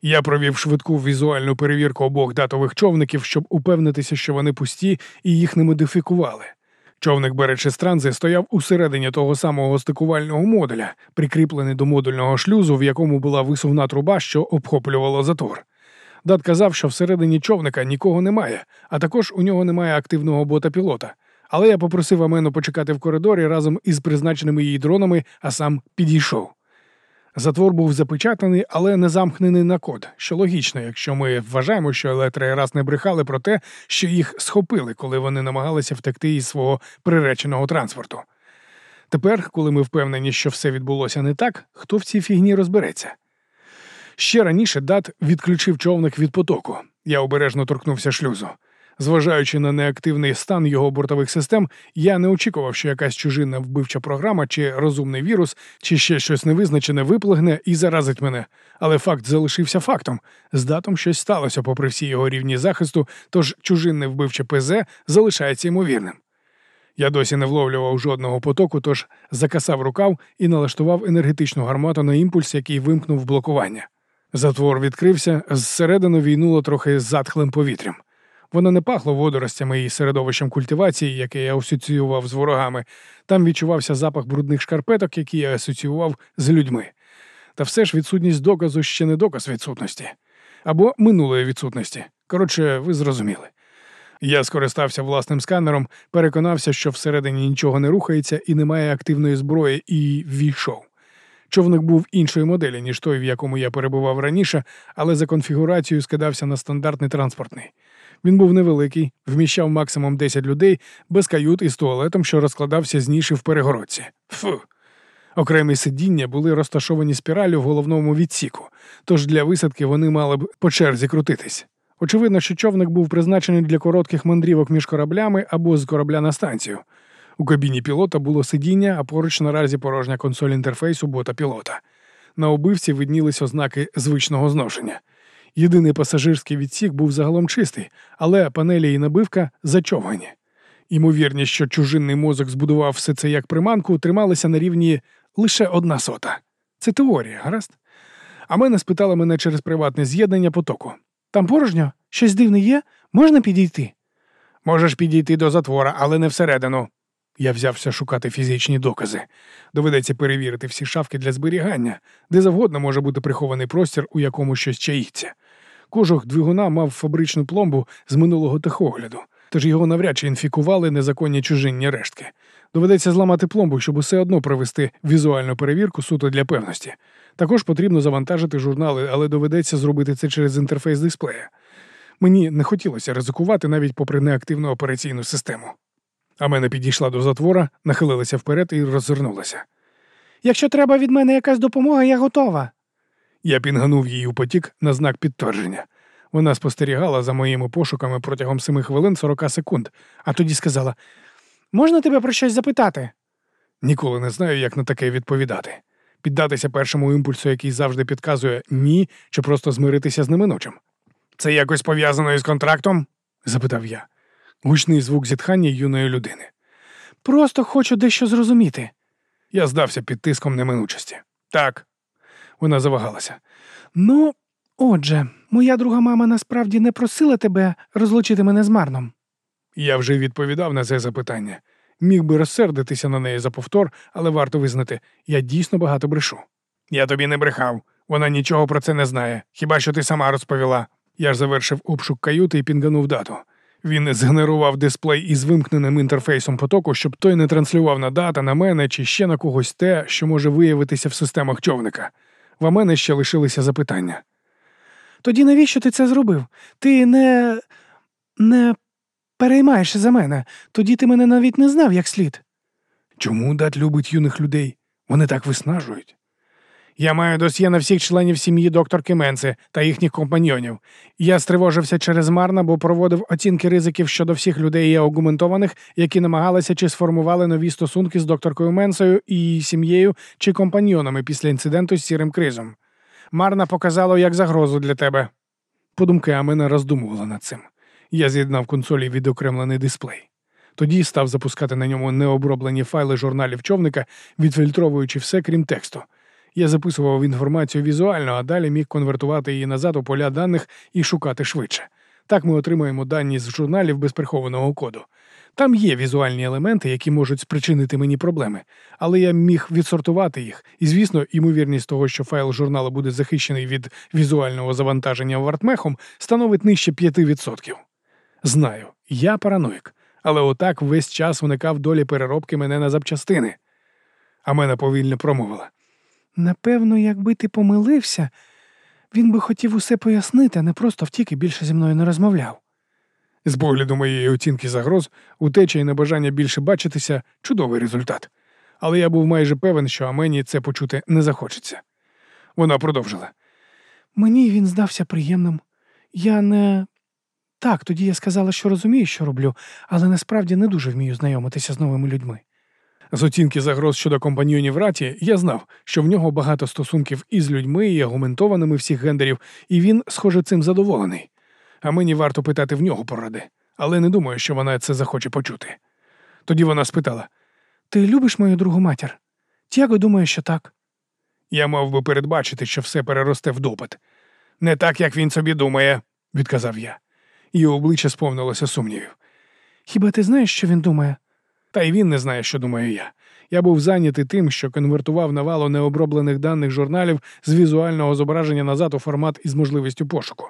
Я провів швидку візуальну перевірку обох датових човників, щоб упевнитися, що вони пусті і їх не модифікували. Човник беречи странзи стояв усередині того самого стикувального модуля, прикріплений до модульного шлюзу, в якому була висувна труба, що обхоплювала затор. Дат казав, що всередині човника нікого немає, а також у нього немає активного бота пілота. Але я попросив Амену почекати в коридорі разом із призначеними її дронами, а сам підійшов. Затвор був запечатаний, але не замкнений на код, що логічно, якщо ми вважаємо, що електри раз не брехали про те, що їх схопили, коли вони намагалися втекти із свого приреченого транспорту. Тепер, коли ми впевнені, що все відбулося не так, хто в цій фігні розбереться? Ще раніше дат відключив човник від потоку. Я обережно торкнувся шлюзу. Зважаючи на неактивний стан його бортових систем, я не очікував, що якась чужинна вбивча програма чи розумний вірус, чи ще щось невизначене виплигне і заразить мене. Але факт залишився фактом. З датом щось сталося, попри всі його рівні захисту, тож чужинне вбивче ПЗ залишається ймовірним. Я досі не вловлював жодного потоку, тож закасав рукав і налаштував енергетичну гармату на імпульс, який вимкнув блокування. Затвор відкрився, зсередину війнуло трохи затхлим повітрям. Воно не пахло водоростями і середовищем культивації, яке я асоціював з ворогами. Там відчувався запах брудних шкарпеток, які я асоціював з людьми. Та все ж відсутність доказу ще не доказ відсутності або минулої відсутності. Коротше, ви зрозуміли. Я скористався власним сканером, переконався, що всередині нічого не рухається і немає активної зброї, і ввійшов. Човник був іншої моделі, ніж той, в якому я перебував раніше, але за конфігурацією скидався на стандартний транспортний. Він був невеликий, вміщав максимум 10 людей без кают із туалетом, що розкладався з ніші в перегородці. Фу. Окремі сидіння були розташовані спіралю в головному відсіку, тож для висадки вони мали б по черзі крутитись. Очевидно, що човник був призначений для коротких мандрівок між кораблями або з корабля на станцію. У кабіні пілота було сидіння, а поруч наразі порожня консоль інтерфейсу бота пілота. На убивці виднілись ознаки звичного зношення. Єдиний пасажирський відсік був загалом чистий, але панелі і набивка зачовгані. Ймовірність, що чужинний мозок збудував все це як приманку, трималися на рівні лише одна сота. Це теорія, гаразд? А мене спитали мене через приватне з'єднання потоку. Там порожньо? Щось дивне є? Можна підійти? Можеш підійти до затвора, але не всередину. Я взявся шукати фізичні докази. Доведеться перевірити всі шафки для зберігання, де завгодно може бути прихований простір, у якому щось чаїться. Кожух двигуна мав фабричну пломбу з минулого техогляду, тож його навряд чи інфікували незаконні чужинні рештки. Доведеться зламати пломбу, щоб усе одно провести візуальну перевірку суто для певності. Також потрібно завантажити журнали, але доведеться зробити це через інтерфейс дисплея. Мені не хотілося ризикувати навіть попри неактивну операційну систему. А мене підійшла до затвора, нахилилася вперед і роззирнулася. Якщо треба від мене якась допомога, я готова. Я пінганув її у потік на знак підтвердження. Вона спостерігала за моїми пошуками протягом семи хвилин 40 секунд, а тоді сказала: Можна тебе про щось запитати? Ніколи не знаю, як на таке відповідати. Піддатися першому імпульсу, який завжди підказує ні, чи просто змиритися з неминучим. Це якось пов'язано із контрактом? запитав я. Гучний звук зітхання юної людини. Просто хочу дещо зрозуміти. Я здався під тиском неминучості. Так. Вона завагалася. Ну, отже, моя друга мама насправді не просила тебе розлучити мене з Марном. Я вже відповідав на це запитання. Міг би розсердитися на неї за повтор, але варто визнати, я дійсно багато брешу. Я тобі не брехав. Вона нічого про це не знає. Хіба що ти сама розповіла? Я ж завершив обшук каюти і пінганув дату. Він згенерував дисплей із вимкненим інтерфейсом потоку, щоб той не транслював на дата, на мене чи ще на когось те, що може виявитися в системах човника. В мене ще лишилися запитання. Тоді навіщо ти це зробив? Ти не. не переймаєшся за мене. Тоді ти мене навіть не знав як слід. Чому дат любить юних людей? Вони так виснажують. Я маю досьє на всіх членів сім'ї докторки Менси та їхніх компаньйонів. Я стривожився через Марна, бо проводив оцінки ризиків щодо всіх людей і аугументованих, які намагалися чи сформували нові стосунки з докторкою Менсою і її сім'єю чи компаньйонами після інциденту з сірим кризом. Марна показало як загрозу для тебе. Подумки Амена роздумувала над цим. Я з'єднав консолі відокремлений дисплей. Тоді став запускати на ньому необроблені файли журналів човника, відфільтровуючи все крім тексту. Я записував інформацію візуально, а далі міг конвертувати її назад у поля даних і шукати швидше. Так ми отримуємо дані з журналів без прихованого коду. Там є візуальні елементи, які можуть спричинити мені проблеми, але я міг відсортувати їх, і, звісно, ймовірність того, що файл журналу буде захищений від візуального завантаження вартмехом, становить нижче 5%. Знаю, я параноїк, але отак весь час уникав долі переробки мене на запчастини. А мене повільно промовила. Напевно, якби ти помилився, він би хотів усе пояснити, а не просто втік і більше зі мною не розмовляв. З погляду моєї оцінки загроз, утеча і небажання більше бачитися чудовий результат. Але я був майже певен, що Амені це почути не захочеться. Вона продовжила. Мені він здався приємним. Я не. Так, тоді я сказала, що розумію, що роблю, але насправді не дуже вмію знайомитися з новими людьми. З оцінки загроз щодо компаньйонів раті я знав, що в нього багато стосунків із людьми і аргументованими всіх гендерів, і він, схоже, цим задоволений. А мені варто питати в нього поради, але не думаю, що вона це захоче почути. Тоді вона спитала: Ти любиш мою другу матір? Тяго думає, що так. Я мав би передбачити, що все переросте в допит. Не так, як він собі думає, відказав я. Її обличчя сповнилося сумнівів. Хіба ти знаєш, що він думає? Та й він не знає, що думаю я. Я був зайнятий тим, що конвертував навалу необроблених даних журналів з візуального зображення назад у формат із можливістю пошуку.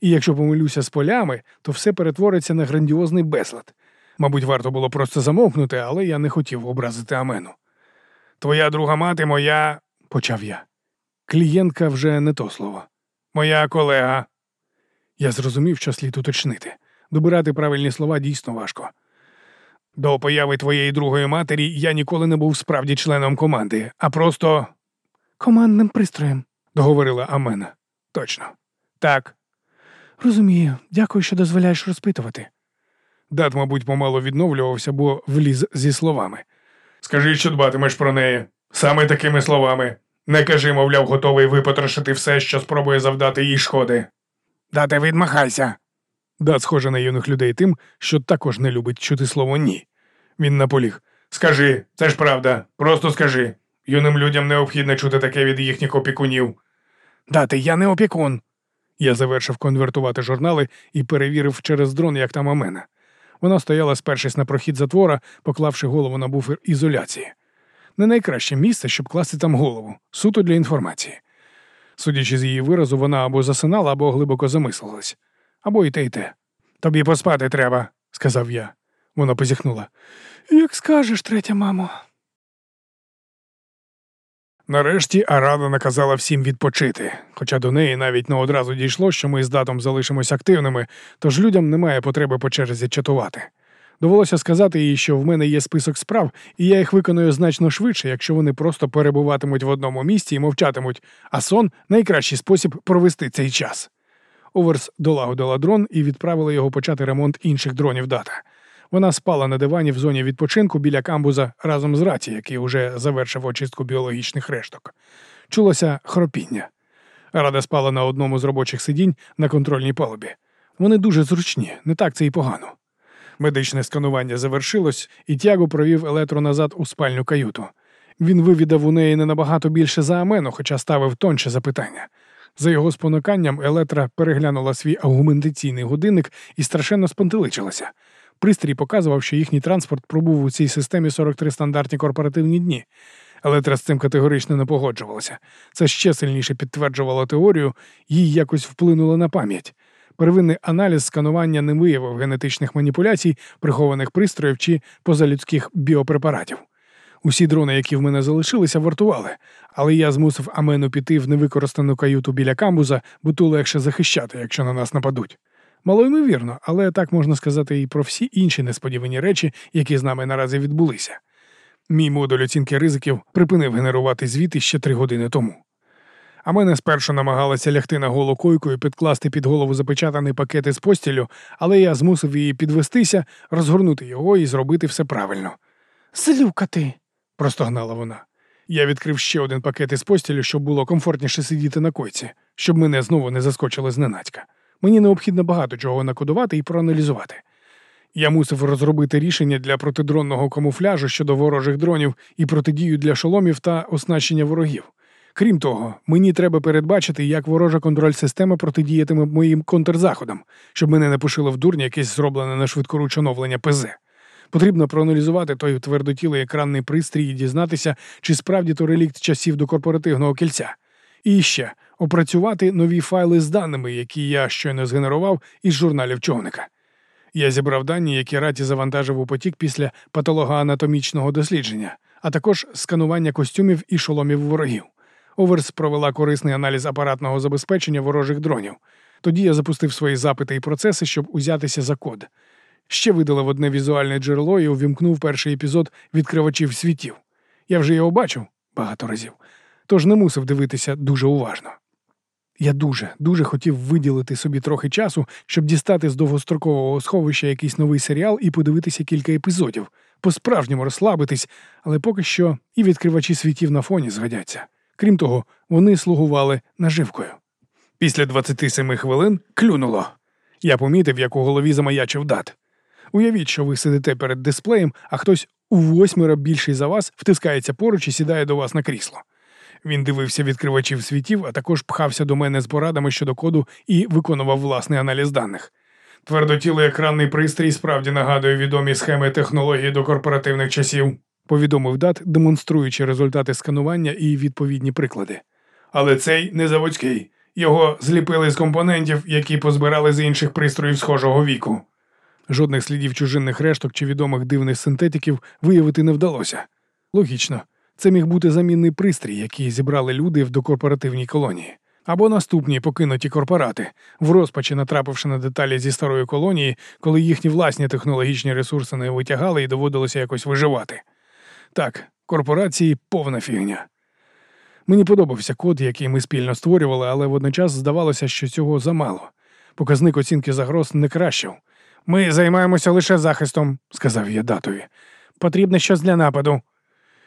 І якщо помилюся з полями, то все перетвориться на грандіозний безлад. Мабуть, варто було просто замовкнути, але я не хотів образити Амену. Твоя друга мати, моя, почав я. Клієнтка вже не то слово. Моя колега. Я зрозумів, що слід уточнити. Добирати правильні слова дійсно важко. До появи твоєї другої матері я ніколи не був справді членом команди, а просто Командним пристроєм. договорила Амена. Точно. Так. Розумію, дякую, що дозволяєш розпитувати. Дат, мабуть, помало відновлювався, бо вліз зі словами. Скажи, що дбатимеш про неї. Саме такими словами. Не кажи, мовляв, готовий випотрошити все, що спробує завдати їй шкоди. Дате, відмахайся. Дат схоже на юних людей тим, що також не любить чути слово ні. Він наполіг. Скажи, це ж правда. Просто скажи. Юним людям необхідно чути таке від їхніх опікунів. Дати, я не опікун. Я завершив конвертувати журнали і перевірив через дрон, як там Амена. Вона стояла, спершись на прохід затвора, поклавши голову на буфер ізоляції. Не найкраще місце, щоб класти там голову, суто для інформації. Судячи з її виразу, вона або засинала, або глибоко замислилась, або і те, і те. Тобі поспати треба, сказав я. Вона позіхнула. Як скажеш, третя мамо. Нарешті Арада наказала всім відпочити, хоча до неї навіть не одразу дійшло, що ми з датом залишимось активними, тож людям немає потреби по черзі чатувати. Довелося сказати їй, що в мене є список справ, і я їх виконую значно швидше, якщо вони просто перебуватимуть в одному місці і мовчатимуть, а сон найкращий спосіб провести цей час. Оверс долагодила дрон і відправила його почати ремонт інших дронів дата. Вона спала на дивані в зоні відпочинку біля камбуза разом з раті, який уже завершив очистку біологічних решток. Чулося хропіння. Рада спала на одному з робочих сидінь на контрольній палубі. Вони дуже зручні, не так це і погано. Медичне сканування завершилось, і Тяго провів електро назад у спальню каюту. Він вивідав у неї не набагато більше за Амену, хоча ставив тонче запитання. За його спонуканням Елетра переглянула свій аргументаційний годинник і страшенно спантеличилася. Пристрій показував, що їхній транспорт пробув у цій системі 43 стандартні корпоративні дні. Елетра з цим категорично не погоджувалася. Це ще сильніше підтверджувало теорію, їй якось вплинуло на пам'ять. Первинний аналіз сканування не виявив генетичних маніпуляцій, прихованих пристроїв чи позалюдських біопрепаратів. Усі дрони, які в мене залишилися, вартували, але я змусив Амену піти в невикористану каюту біля камбуза, бо ту легше захищати, якщо на нас нападуть. Мало ймовірно, але так можна сказати і про всі інші несподівані речі, які з нами наразі відбулися. Мій модуль оцінки ризиків припинив генерувати звіти ще три години тому. А мене спершу намагалася лягти на голу койку і підкласти під голову запечатаний пакет із постілю, але я змусив її підвестися, розгорнути його і зробити все правильно. Злюка ти. Простогнала вона. Я відкрив ще один пакет із постілю, щоб було комфортніше сидіти на койці, щоб мене знову не заскочили зненацька. Мені необхідно багато чого накодувати і проаналізувати. Я мусив розробити рішення для протидронного камуфляжу щодо ворожих дронів і протидію для шоломів та оснащення ворогів. Крім того, мені треба передбачити, як ворожа контроль система протидіятиме моїм контрзаходам, щоб мене не пошило в дурні якесь зроблене на швидкоруч оновлення ПЗ. Потрібно проаналізувати той твердотілий екранний пристрій і дізнатися, чи справді то релікт часів до корпоративного кільця. І ще опрацювати нові файли з даними, які я щойно згенерував із журналів човника. Я зібрав дані, які раті завантажив у потік після патологоанатомічного дослідження, а також сканування костюмів і шоломів ворогів. Оверс провела корисний аналіз апаратного забезпечення ворожих дронів. Тоді я запустив свої запити і процеси, щоб узятися за код. Ще видалив одне візуальне джерело і увімкнув перший епізод відкривачів світів. Я вже його бачив багато разів, тож не мусив дивитися дуже уважно. Я дуже, дуже хотів виділити собі трохи часу, щоб дістати з довгострокового сховища якийсь новий серіал і подивитися кілька епізодів, по-справжньому розслабитись, але поки що і відкривачі світів на фоні згодяться. Крім того, вони слугували наживкою. Після 27 хвилин клюнуло. Я помітив, як у голові замаячив дат. Уявіть, що ви сидите перед дисплеєм, а хтось у восьмеро більший за вас втискається поруч і сідає до вас на крісло. Він дивився відкривачів світів, а також пхався до мене з порадами щодо коду і виконував власний аналіз даних. Твердотілий екранний пристрій справді нагадує відомі схеми технології до корпоративних часів, повідомив дат, демонструючи результати сканування і відповідні приклади. Але цей не заводський. Його зліпили з компонентів, які позбирали з інших пристроїв схожого віку. Жодних слідів чужинних решток чи відомих дивних синтетиків виявити не вдалося. Логічно, це міг бути замінний пристрій, який зібрали люди в докорпоративній колонії. Або наступні покинуті корпорати, в розпачі натрапивши на деталі зі старої колонії, коли їхні власні технологічні ресурси не витягали і доводилося якось виживати. Так, корпорації повна фігня. Мені подобався код, який ми спільно створювали, але водночас здавалося, що цього замало. Показник оцінки загроз не кращив. Ми займаємося лише захистом, сказав я датові. Потрібно щось для нападу.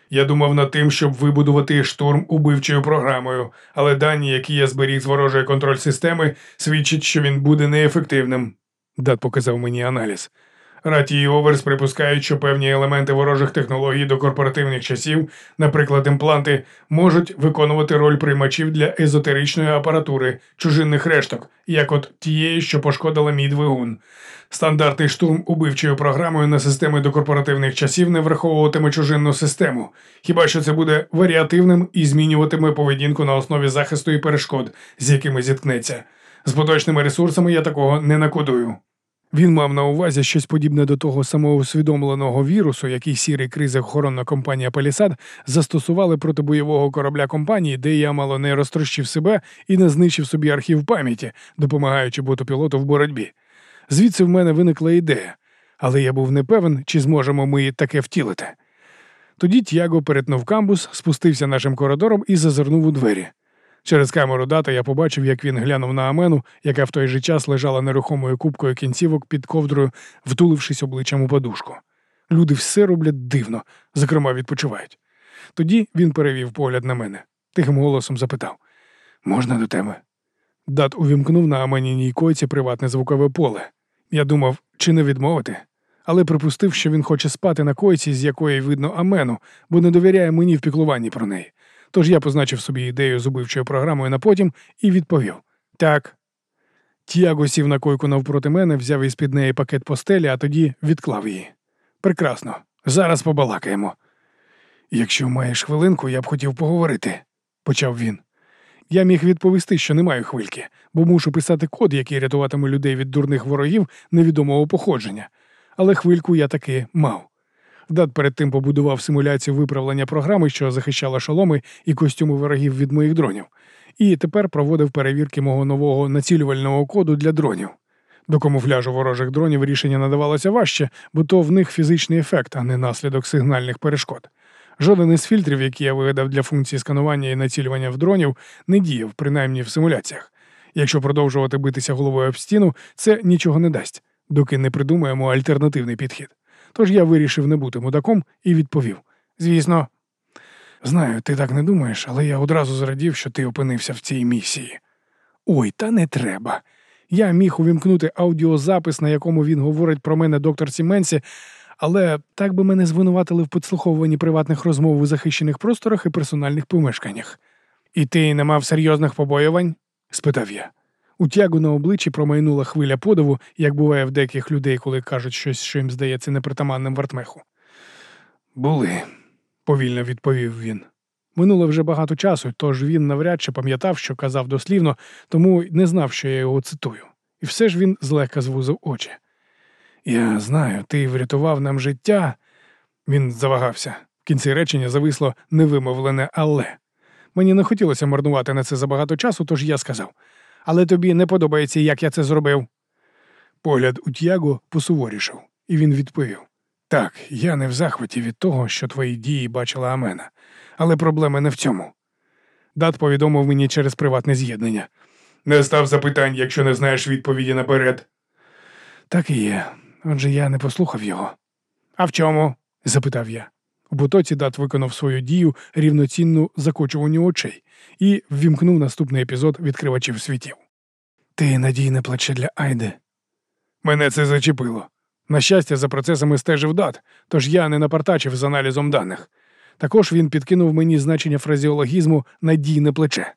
Я думав над тим, щоб вибудувати штурм убивчою програмою, але дані, які я зберіг з ворожої контроль системи, свідчать, що він буде неефективним. Дат показав мені аналіз. Раті і Оверс припускають, що певні елементи ворожих технологій до корпоративних часів, наприклад, імпланти, можуть виконувати роль приймачів для езотеричної апаратури, чужинних решток, як от тієї, що пошкодила мій двигун. Стандартний штурм убивчою програмою на системи до корпоративних часів не враховуватиме чужинну систему, хіба що це буде варіативним і змінюватиме поведінку на основі захисту і перешкод, з якими зіткнеться. З поточними ресурсами я такого не накодую. Він мав на увазі щось подібне до того самоусвідомленого вірусу, який сірий кризоохоронна компанія Палісад застосували проти бойового корабля компанії, де я мало не розтрощив себе і не знищив собі архів пам'яті, допомагаючи ботопілоту в боротьбі. Звідси в мене виникла ідея, але я був не певен, чи зможемо ми таке втілити. Тоді Тяго перетнув камбус, спустився нашим коридором і зазирнув у двері. Через камеру дата я побачив, як він глянув на Амену, яка в той же час лежала нерухомою кубкою кінцівок під ковдрою, втулившись обличчям у подушку. Люди все роблять дивно, зокрема, відпочивають. Тоді він перевів погляд на мене, тихим голосом запитав Можна до тебе? Дат увімкнув на Аменіній койці приватне звукове поле. Я думав, чи не відмовити, але припустив, що він хоче спати на койці, з якої видно амену, бо не довіряє мені в піклуванні про неї. Тож я позначив собі ідею з убивчою програмою на потім і відповів так. Тіаго сів на койку навпроти мене, взяв із під неї пакет постелі, а тоді відклав її. Прекрасно. Зараз побалакаємо. Якщо маєш хвилинку, я б хотів поговорити, почав він. Я міг відповісти, що не маю хвильки, бо мушу писати код, який рятуватиме людей від дурних ворогів невідомого походження. Але хвильку я таки мав. Дат перед тим побудував симуляцію виправлення програми, що захищала шоломи і костюми ворогів від моїх дронів, і тепер проводив перевірки мого нового націлювального коду для дронів. До камуфляжу ворожих дронів рішення надавалося важче, бо то в них фізичний ефект, а не наслідок сигнальних перешкод. Жоден із фільтрів, які я вигадав для функції сканування і націлювання в дронів, не діяв, принаймні в симуляціях. Якщо продовжувати битися головою об стіну, це нічого не дасть, доки не придумаємо альтернативний підхід. Тож я вирішив не бути мудаком і відповів: Звісно, знаю, ти так не думаєш, але я одразу зрадів, що ти опинився в цій місії. Ой, та не треба. Я міг увімкнути аудіозапис, на якому він говорить про мене доктор Сіменсі, але так би мене звинуватили в підслуховуванні приватних розмов у захищених просторах і персональних помешканнях. І ти не мав серйозних побоювань? спитав я. У тягу на обличчі промайнула хвиля подиву, як буває в деяких людей, коли кажуть щось, що їм здається непритаманним вартмеху. Були, повільно відповів він. Минуло вже багато часу, тож він навряд чи пам'ятав, що казав дослівно, тому не знав, що я його цитую. І все ж він злегка звузив очі. Я знаю, ти врятував нам життя. Він завагався. В кінці речення зависло невимовлене але. Мені не хотілося марнувати на це забагато часу, тож я сказав. Але тобі не подобається, як я це зробив. Погляд у Т'яго посуворішав, і він відповів: Так, я не в захваті від того, що твої дії бачила Амена, але проблема не в цьому. Дат повідомив мені через приватне з'єднання. Не став запитань, якщо не знаєш відповіді наперед. Так і є. Отже, я не послухав його. А в чому? запитав я. У потоці дат виконав свою дію рівноцінну закочуванню очей і ввімкнув наступний епізод відкривачів світів. Ти надійне плече для Айди. Мене це зачепило. На щастя, за процесами стежив дат, тож я не напартачив з аналізом даних. Також він підкинув мені значення фразеологізму надійне плече.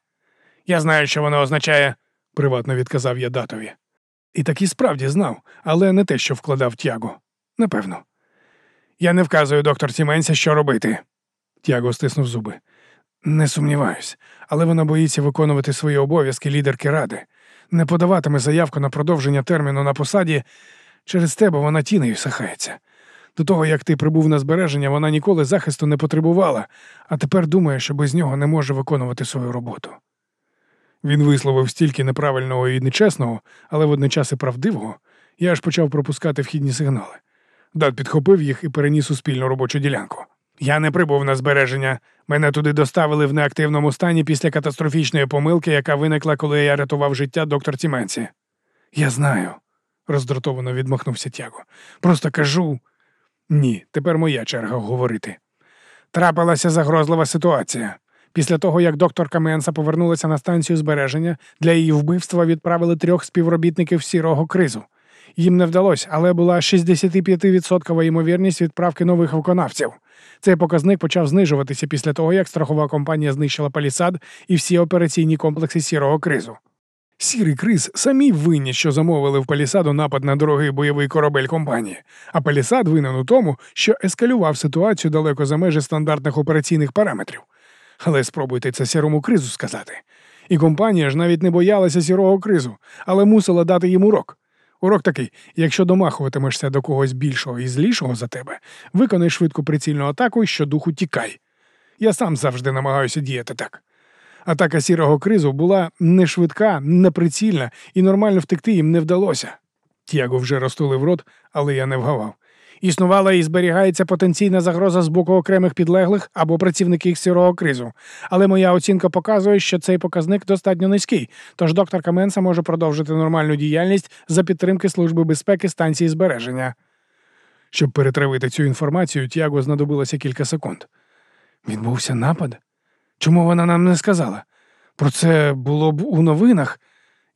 Я знаю, що воно означає, приватно відказав я датові. І так і справді знав, але не те, що вкладав Тяго. Напевно. Я не вказую доктор Сіменся, що робити. Тяго стиснув зуби. Не сумніваюсь, але вона боїться виконувати свої обов'язки лідерки ради, не подаватиме заявку на продовження терміну на посаді. Через тебе вона тінею сахається. До того, як ти прибув на збереження, вона ніколи захисту не потребувала, а тепер думає, що без нього не може виконувати свою роботу. Він висловив стільки неправильного і нечесного, але водночас і правдивого, я аж почав пропускати вхідні сигнали. Дат підхопив їх і переніс у спільну робочу ділянку. Я не прибув на збереження. Мене туди доставили в неактивному стані після катастрофічної помилки, яка виникла, коли я рятував життя доктор Тіменці. Я знаю, роздратовано відмахнувся Тяго. Просто кажу. Ні, тепер моя черга говорити. Трапилася загрозлива ситуація. Після того, як доктор Каменса повернулася на станцію збереження, для її вбивства відправили трьох співробітників сірого кризу. Їм не вдалося, але була 65% ймовірність відправки нових виконавців. Цей показник почав знижуватися після того, як страхова компанія знищила палісад і всі операційні комплекси сірого кризу. Сірий криз самі винні, що замовили в палісаду напад на дорогий бойовий корабель компанії, а палісад винен у тому, що ескалював ситуацію далеко за межі стандартних операційних параметрів. Але спробуйте це сірому кризу сказати. І компанія ж навіть не боялася сірого кризу, але мусила дати їм урок. Урок такий: якщо домахуватимешся до когось більшого і злішого за тебе, виконай швидку прицільну атаку і щодуху тікай. Я сам завжди намагаюся діяти так. Атака сірого кризу була не швидка, не прицільна, і нормально втекти їм не вдалося. Тяго вже розтулив рот, але я не вгавав. Існувала і зберігається потенційна загроза з боку окремих підлеглих або працівників сірого кризу. Але моя оцінка показує, що цей показник достатньо низький, тож доктор Каменса може продовжити нормальну діяльність за підтримки Служби безпеки станції збереження. Щоб перетравити цю інформацію, Тяго знадобилося кілька секунд. Відбувся напад? Чому вона нам не сказала? Про це було б у новинах.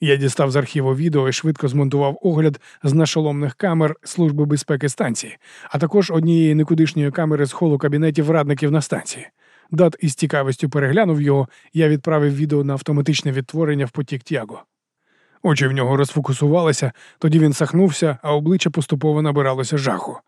Я дістав з архіву відео і швидко змонтував огляд з нашоломних камер Служби безпеки станції, а також однієї никудишньої камери з холу кабінетів радників на станції. Дат із цікавістю переглянув його, я відправив відео на автоматичне відтворення в потік Тяго. Очі в нього розфокусувалися, тоді він сахнувся, а обличчя поступово набиралося жаху.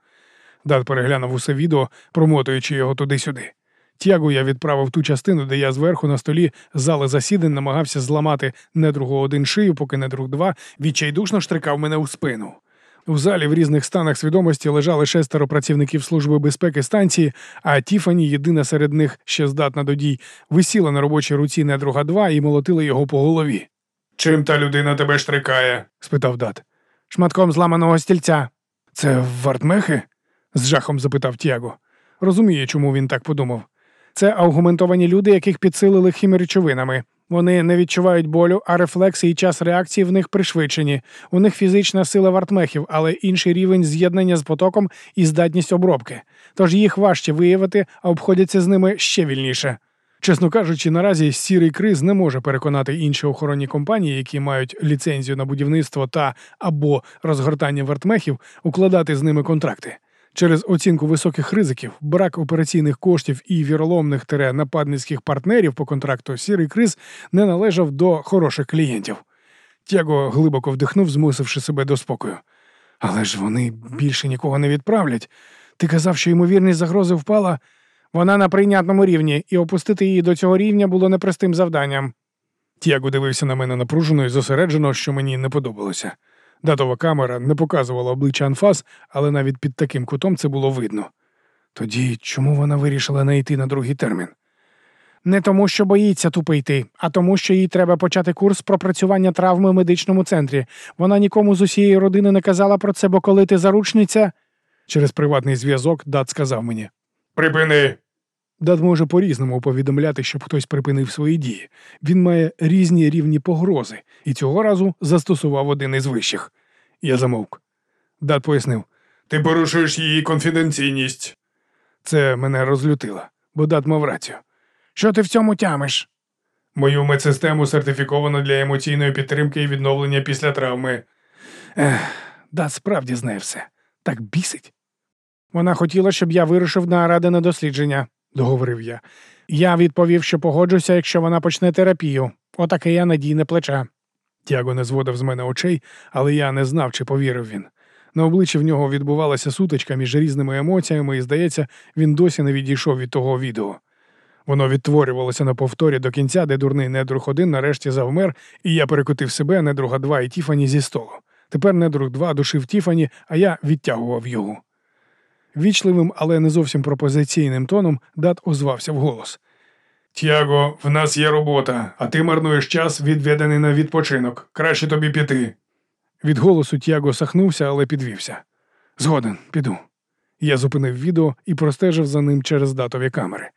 Дат переглянув усе відео, промотуючи його туди-сюди. Тягу я відправив ту частину, де я зверху на столі зали засідань намагався зламати недругу один шию, поки недруг два відчайдушно штрикав мене у спину. У залі в різних станах свідомості лежали шестеро працівників Служби безпеки станції, а Тіфані, єдина серед них, ще здатна до дій, висіла на робочій руці недруга два і молотила його по голові. Чим та людина тебе штрикає? спитав Дат. Шматком зламаного стільця. Це вартмехи? з жахом запитав Тяго. Розуміє, чому він так подумав. Це аугументовані люди, яких підсилили хіміречовинами. Вони не відчувають болю, а рефлекси і час реакції в них пришвидшені. У них фізична сила вартмехів, але інший рівень з'єднання з потоком і здатність обробки. Тож їх важче виявити, а обходяться з ними ще вільніше. Чесно кажучи, наразі сірий криз не може переконати інші охоронні компанії, які мають ліцензію на будівництво та або розгортання вартмехів, укладати з ними контракти. Через оцінку високих ризиків, брак операційних коштів і віроломних тере нападницьких партнерів по контракту сірий криз не належав до хороших клієнтів. Тяго глибоко вдихнув, змусивши себе до спокою. Але ж вони більше нікого не відправлять. Ти казав, що ймовірність загрози впала. Вона на прийнятному рівні, і опустити її до цього рівня було непростим завданням. Тяго дивився на мене напружено і зосереджено, що мені не подобалося. Датова камера не показувала обличчя Анфас, але навіть під таким кутом це було видно. Тоді чому вона вирішила не йти на другий термін? Не тому, що боїться тупо йти, а тому, що їй треба почати курс пропрацювання травми в медичному центрі. Вона нікому з усієї родини не казала про це, бо коли ти заручниця. Через приватний зв'язок Дат сказав мені: Припини. Дат може по-різному повідомляти, щоб хтось припинив свої дії. Він має різні рівні погрози, і цього разу застосував один із вищих. Я замовк. Дат пояснив: Ти порушуєш її конфіденційність. це мене розлютило, бо Дат мав рацію. Що ти в цьому тямиш? Мою медсистему сертифіковано для емоційної підтримки і відновлення після травми. Ех, Дат справді знає все. Так бісить. Вона хотіла, щоб я вирушив на радене дослідження, договорив я. Я відповів, що погоджуся, якщо вона почне терапію. Отаке я надійне плече. Тяго не зводив з мене очей, але я не знав, чи повірив він. На обличчі в нього відбувалася сутичка між різними емоціями, і, здається, він досі не відійшов від того відео. Воно відтворювалося на повторі до кінця, де дурний недруг один нарешті завмер, і я перекотив себе, недруга два і Тіфані зі столу. Тепер недруг два душив Тіфані, а я відтягував його. Вічливим, але не зовсім пропозиційним тоном дат озвався вголос. Тяго, в нас є робота, а ти марнуєш час, відведений на відпочинок. Краще тобі піти. Від голосу Тяго сахнувся, але підвівся. Згоден, піду. Я зупинив відео і простежив за ним через датові камери.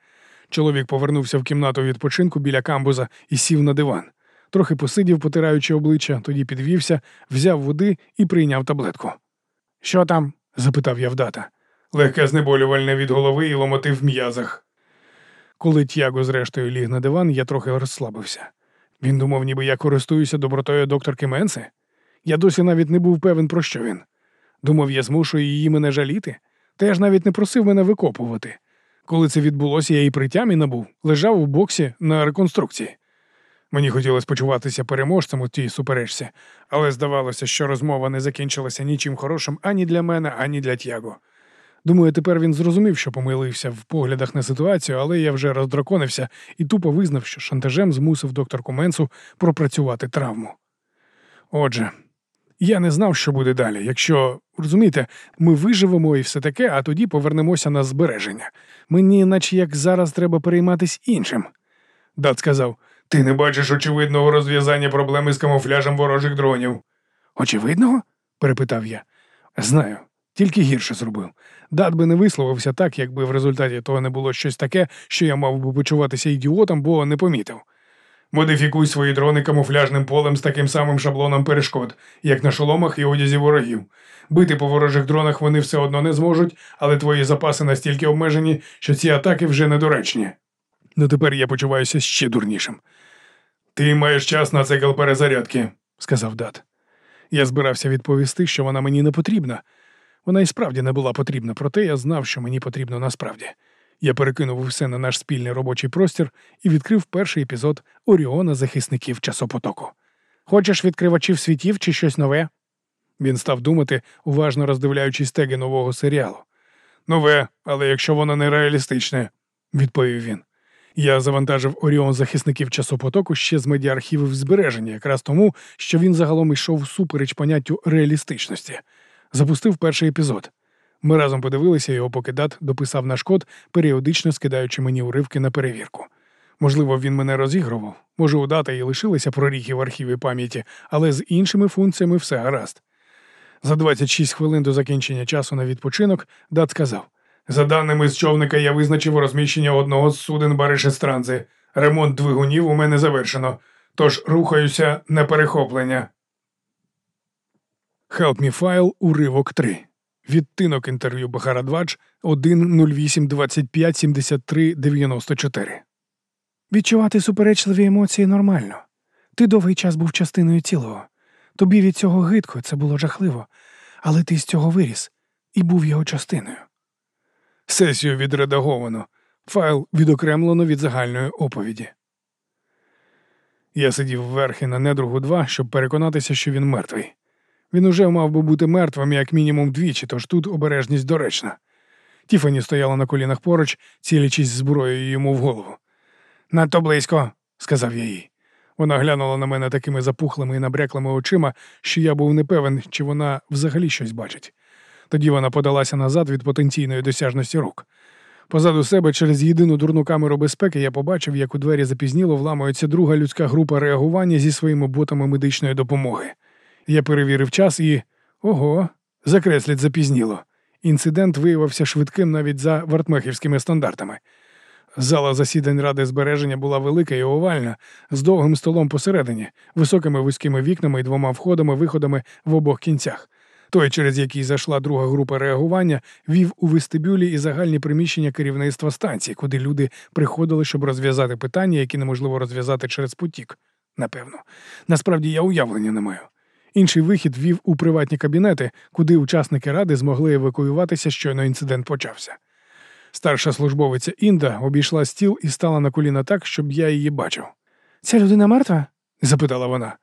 Чоловік повернувся в кімнату відпочинку біля камбуза і сів на диван. Трохи посидів, потираючи обличчя, тоді підвівся, взяв води і прийняв таблетку. Що там? запитав я в дата. Легке знеболювальне від голови і ломоти в м'язах. Коли Тяго зрештою ліг на диван, я трохи розслабився. Він думав, ніби я користуюся добротою докторки Менси. Я досі навіть не був певен, про що він. Думав, я змушую її мене жаліти, та я ж навіть не просив мене викопувати. Коли це відбулося, я і при тямі набув, лежав у боксі на реконструкції. Мені хотілося почуватися переможцем у тій суперечці, але здавалося, що розмова не закінчилася нічим хорошим ані для мене, ані для Тяго. Думаю, тепер він зрозумів, що помилився в поглядах на ситуацію, але я вже роздраконився і тупо визнав, що шантажем змусив докторку Менсу пропрацювати травму. Отже, я не знав, що буде далі. Якщо, розумієте, ми виживемо і все таке, а тоді повернемося на збереження. Мені, наче як зараз, треба перейматись іншим. Дат сказав: Ти не бачиш очевидного розв'язання проблеми з камуфляжем ворожих дронів. Очевидного? перепитав я. Знаю, тільки гірше зробив. Дат би не висловився так, якби в результаті того не було щось таке, що я мав би почуватися ідіотом, бо не помітив. Модифікуй свої дрони камуфляжним полем з таким самим шаблоном перешкод, як на шоломах і одязі ворогів. Бити по ворожих дронах вони все одно не зможуть, але твої запаси настільки обмежені, що ці атаки вже недоречні. Ну тепер я почуваюся ще дурнішим. Ти маєш час на цикл перезарядки, сказав Дат. Я збирався відповісти, що вона мені не потрібна. Вона і справді не була потрібна, проте я знав, що мені потрібно насправді. Я перекинув усе на наш спільний робочий простір і відкрив перший епізод Оріона захисників часопотоку. Хочеш відкривачів світів чи щось нове? Він став думати, уважно роздивляючись теги нового серіалу. Нове, але якщо воно не реалістичне, відповів він. Я завантажив Оріон захисників часопотоку ще з медіархівів збереження, якраз тому, що він загалом йшов супереч поняттю реалістичності. Запустив перший епізод. Ми разом подивилися його, поки дат дописав наш код, періодично скидаючи мені уривки на перевірку. Можливо, він мене розігрував, може, у дата і лишилися проріхи в архіві пам'яті, але з іншими функціями все гаразд. За 26 хвилин до закінчення часу на відпочинок дат сказав: За даними з човника, я визначив розміщення одного з суден Баришестранзи. Ремонт двигунів у мене завершено, тож рухаюся на перехоплення. Help Me File, уривок 3. Відтинок інтерв'ю Бахарадвадж 1.08.25.73.94. Відчувати суперечливі емоції нормально. Ти довгий час був частиною цілого. Тобі від цього гидко, це було жахливо, але ти з цього виріс і був його частиною. Сесію відредаговано. Файл відокремлено від загальної оповіді. Я сидів вверхи на недругу 2, щоб переконатися, що він мертвий. Він уже мав би бути мертвим як мінімум двічі, тож тут обережність доречна. Тіфані стояла на колінах поруч, цілячись зброєю йому в голову. Надто близько, сказав я їй. Вона глянула на мене такими запухлими і набряклими очима, що я був не певен, чи вона взагалі щось бачить. Тоді вона подалася назад від потенційної досяжності рук. Позаду себе через єдину дурну камеру безпеки я побачив, як у двері запізніло вламується друга людська група реагування зі своїми ботами медичної допомоги. Я перевірив час і. Ого, закреслять запізніло. Інцидент виявився швидким навіть за вартмехівськими стандартами. Зала засідань ради збереження була велика і овальна, з довгим столом посередині, високими вузькими вікнами і двома входами, виходами в обох кінцях. Той, через який зайшла друга група реагування, вів у вестибюлі і загальні приміщення керівництва станції, куди люди приходили, щоб розв'язати питання, які неможливо розв'язати через потік. Напевно, насправді я уявлення не маю. Інший вихід вів у приватні кабінети, куди учасники ради змогли евакуюватися, щойно інцидент почався. Старша службовиця Інда обійшла стіл і стала на коліна так, щоб я її бачив. Ця людина мертва? запитала вона.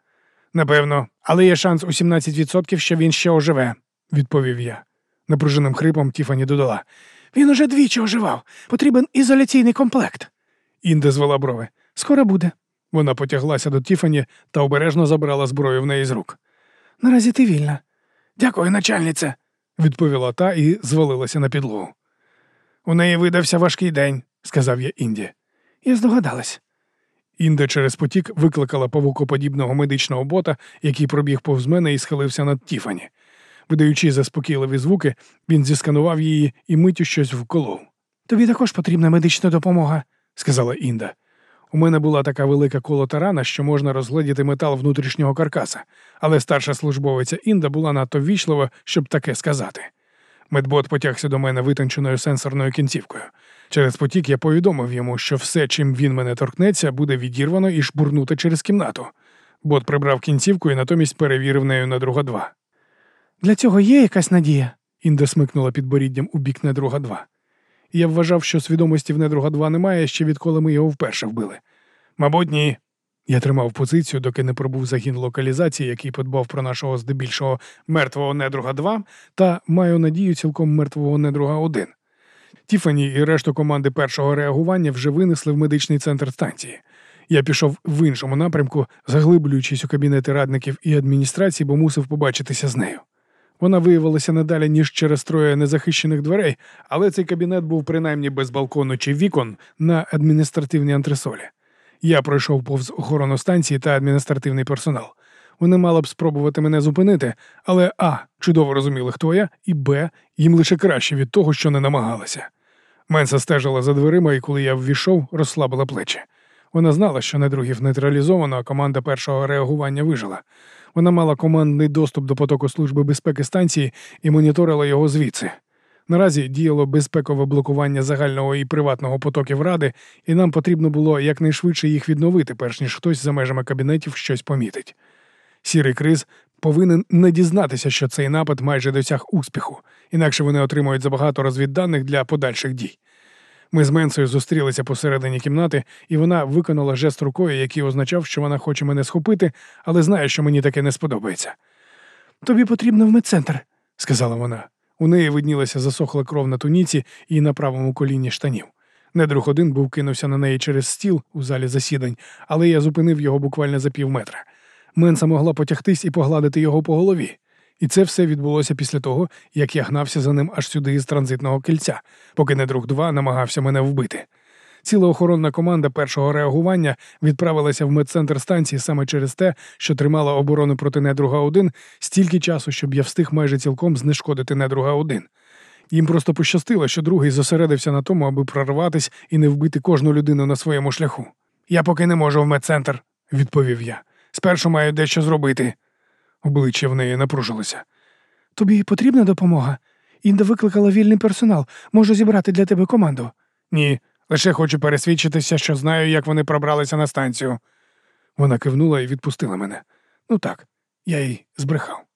Напевно, але є шанс у 17%, що він ще оживе, відповів я. Напруженим хрипом Тіфані додала. Він уже двічі оживав. Потрібен ізоляційний комплект. Інда звела брови. Скоро буде. Вона потяглася до Тіфані та обережно забрала зброю в неї з рук. Наразі ти вільна. Дякую, начальниця, відповіла та і звалилася на підлогу. У неї видався важкий день, сказав я Інді. Я здогадалась. Інда через потік викликала павукоподібного медичного бота, який пробіг повз мене і схилився над Тіфані. Видаючи заспокійливі звуки, він зісканував її і миттю щось вколов. Тобі також потрібна медична допомога, сказала Інда. У мене була така велика колота рана, що можна розгледіти метал внутрішнього каркаса, але старша службовиця Інда була надто ввічлива, щоб таке сказати. Медбот потягся до мене витонченою сенсорною кінцівкою. Через потік я повідомив йому, що все, чим він мене торкнеться, буде відірвано і шпурнуто через кімнату. Бот прибрав кінцівку і натомість перевірив нею на друга два. Для цього є якась надія, Інда смикнула підборіддям у бік недруга два. Я вважав, що свідомості в недруга два немає ще відколи ми його вперше вбили. Мабуть, ні. Я тримав позицію, доки не пробув загін локалізації, який подбав про нашого здебільшого мертвого недруга 2 та маю надію цілком мертвого недруга 1. Тіфані і решту команди першого реагування вже винесли в медичний центр станції. Я пішов в іншому напрямку, заглиблюючись у кабінети радників і адміністрації, бо мусив побачитися з нею. Вона виявилася не далі, ніж через троє незахищених дверей, але цей кабінет був принаймні без балкону чи вікон на адміністративній антресолі. Я пройшов повз охорону станції та адміністративний персонал. Вони мали б спробувати мене зупинити, але А. Чудово розуміли, хто я, і Б. Їм лише краще від того, що не намагалися. Менса стежила за дверима, і коли я ввійшов, розслабила плечі. Вона знала, що недругів нейтралізовано, а команда першого реагування вижила. Вона мала командний доступ до потоку служби безпеки станції і моніторила його звідси. Наразі діяло безпекове блокування загального і приватного потоків ради, і нам потрібно було якнайшвидше їх відновити, перш ніж хтось за межами кабінетів щось помітить. Сірий криз повинен не дізнатися, що цей напад майже досяг успіху, інакше вони отримують забагато розвідданих для подальших дій. Ми з Менсою зустрілися посередині кімнати, і вона виконала жест рукою, який означав, що вона хоче мене схопити, але знає, що мені таке не сподобається. Тобі потрібно в медцентр. сказала вона. У неї виднілася засохла кров на туніці і на правому коліні штанів. Недруг один був кинувся на неї через стіл у залі засідань, але я зупинив його буквально за пів метра. Менса могла потягтись і погладити його по голові. І це все відбулося після того, як я гнався за ним аж сюди із транзитного кільця, поки недруг 2 намагався мене вбити. Ціла охоронна команда першого реагування відправилася в медцентр станції саме через те, що тримала оборону проти недруга 1 стільки часу, щоб я встиг майже цілком знешкодити недруга 1. Їм просто пощастило, що другий зосередився на тому, аби прорватись і не вбити кожну людину на своєму шляху. Я поки не можу в медцентр, відповів я. Спершу маю дещо зробити. Обличчя в неї напружилося. Тобі потрібна допомога? Інда викликала вільний персонал. Можу зібрати для тебе команду. Ні, лише хочу пересвідчитися, що знаю, як вони пробралися на станцію. Вона кивнула і відпустила мене. Ну так, я їй збрехав.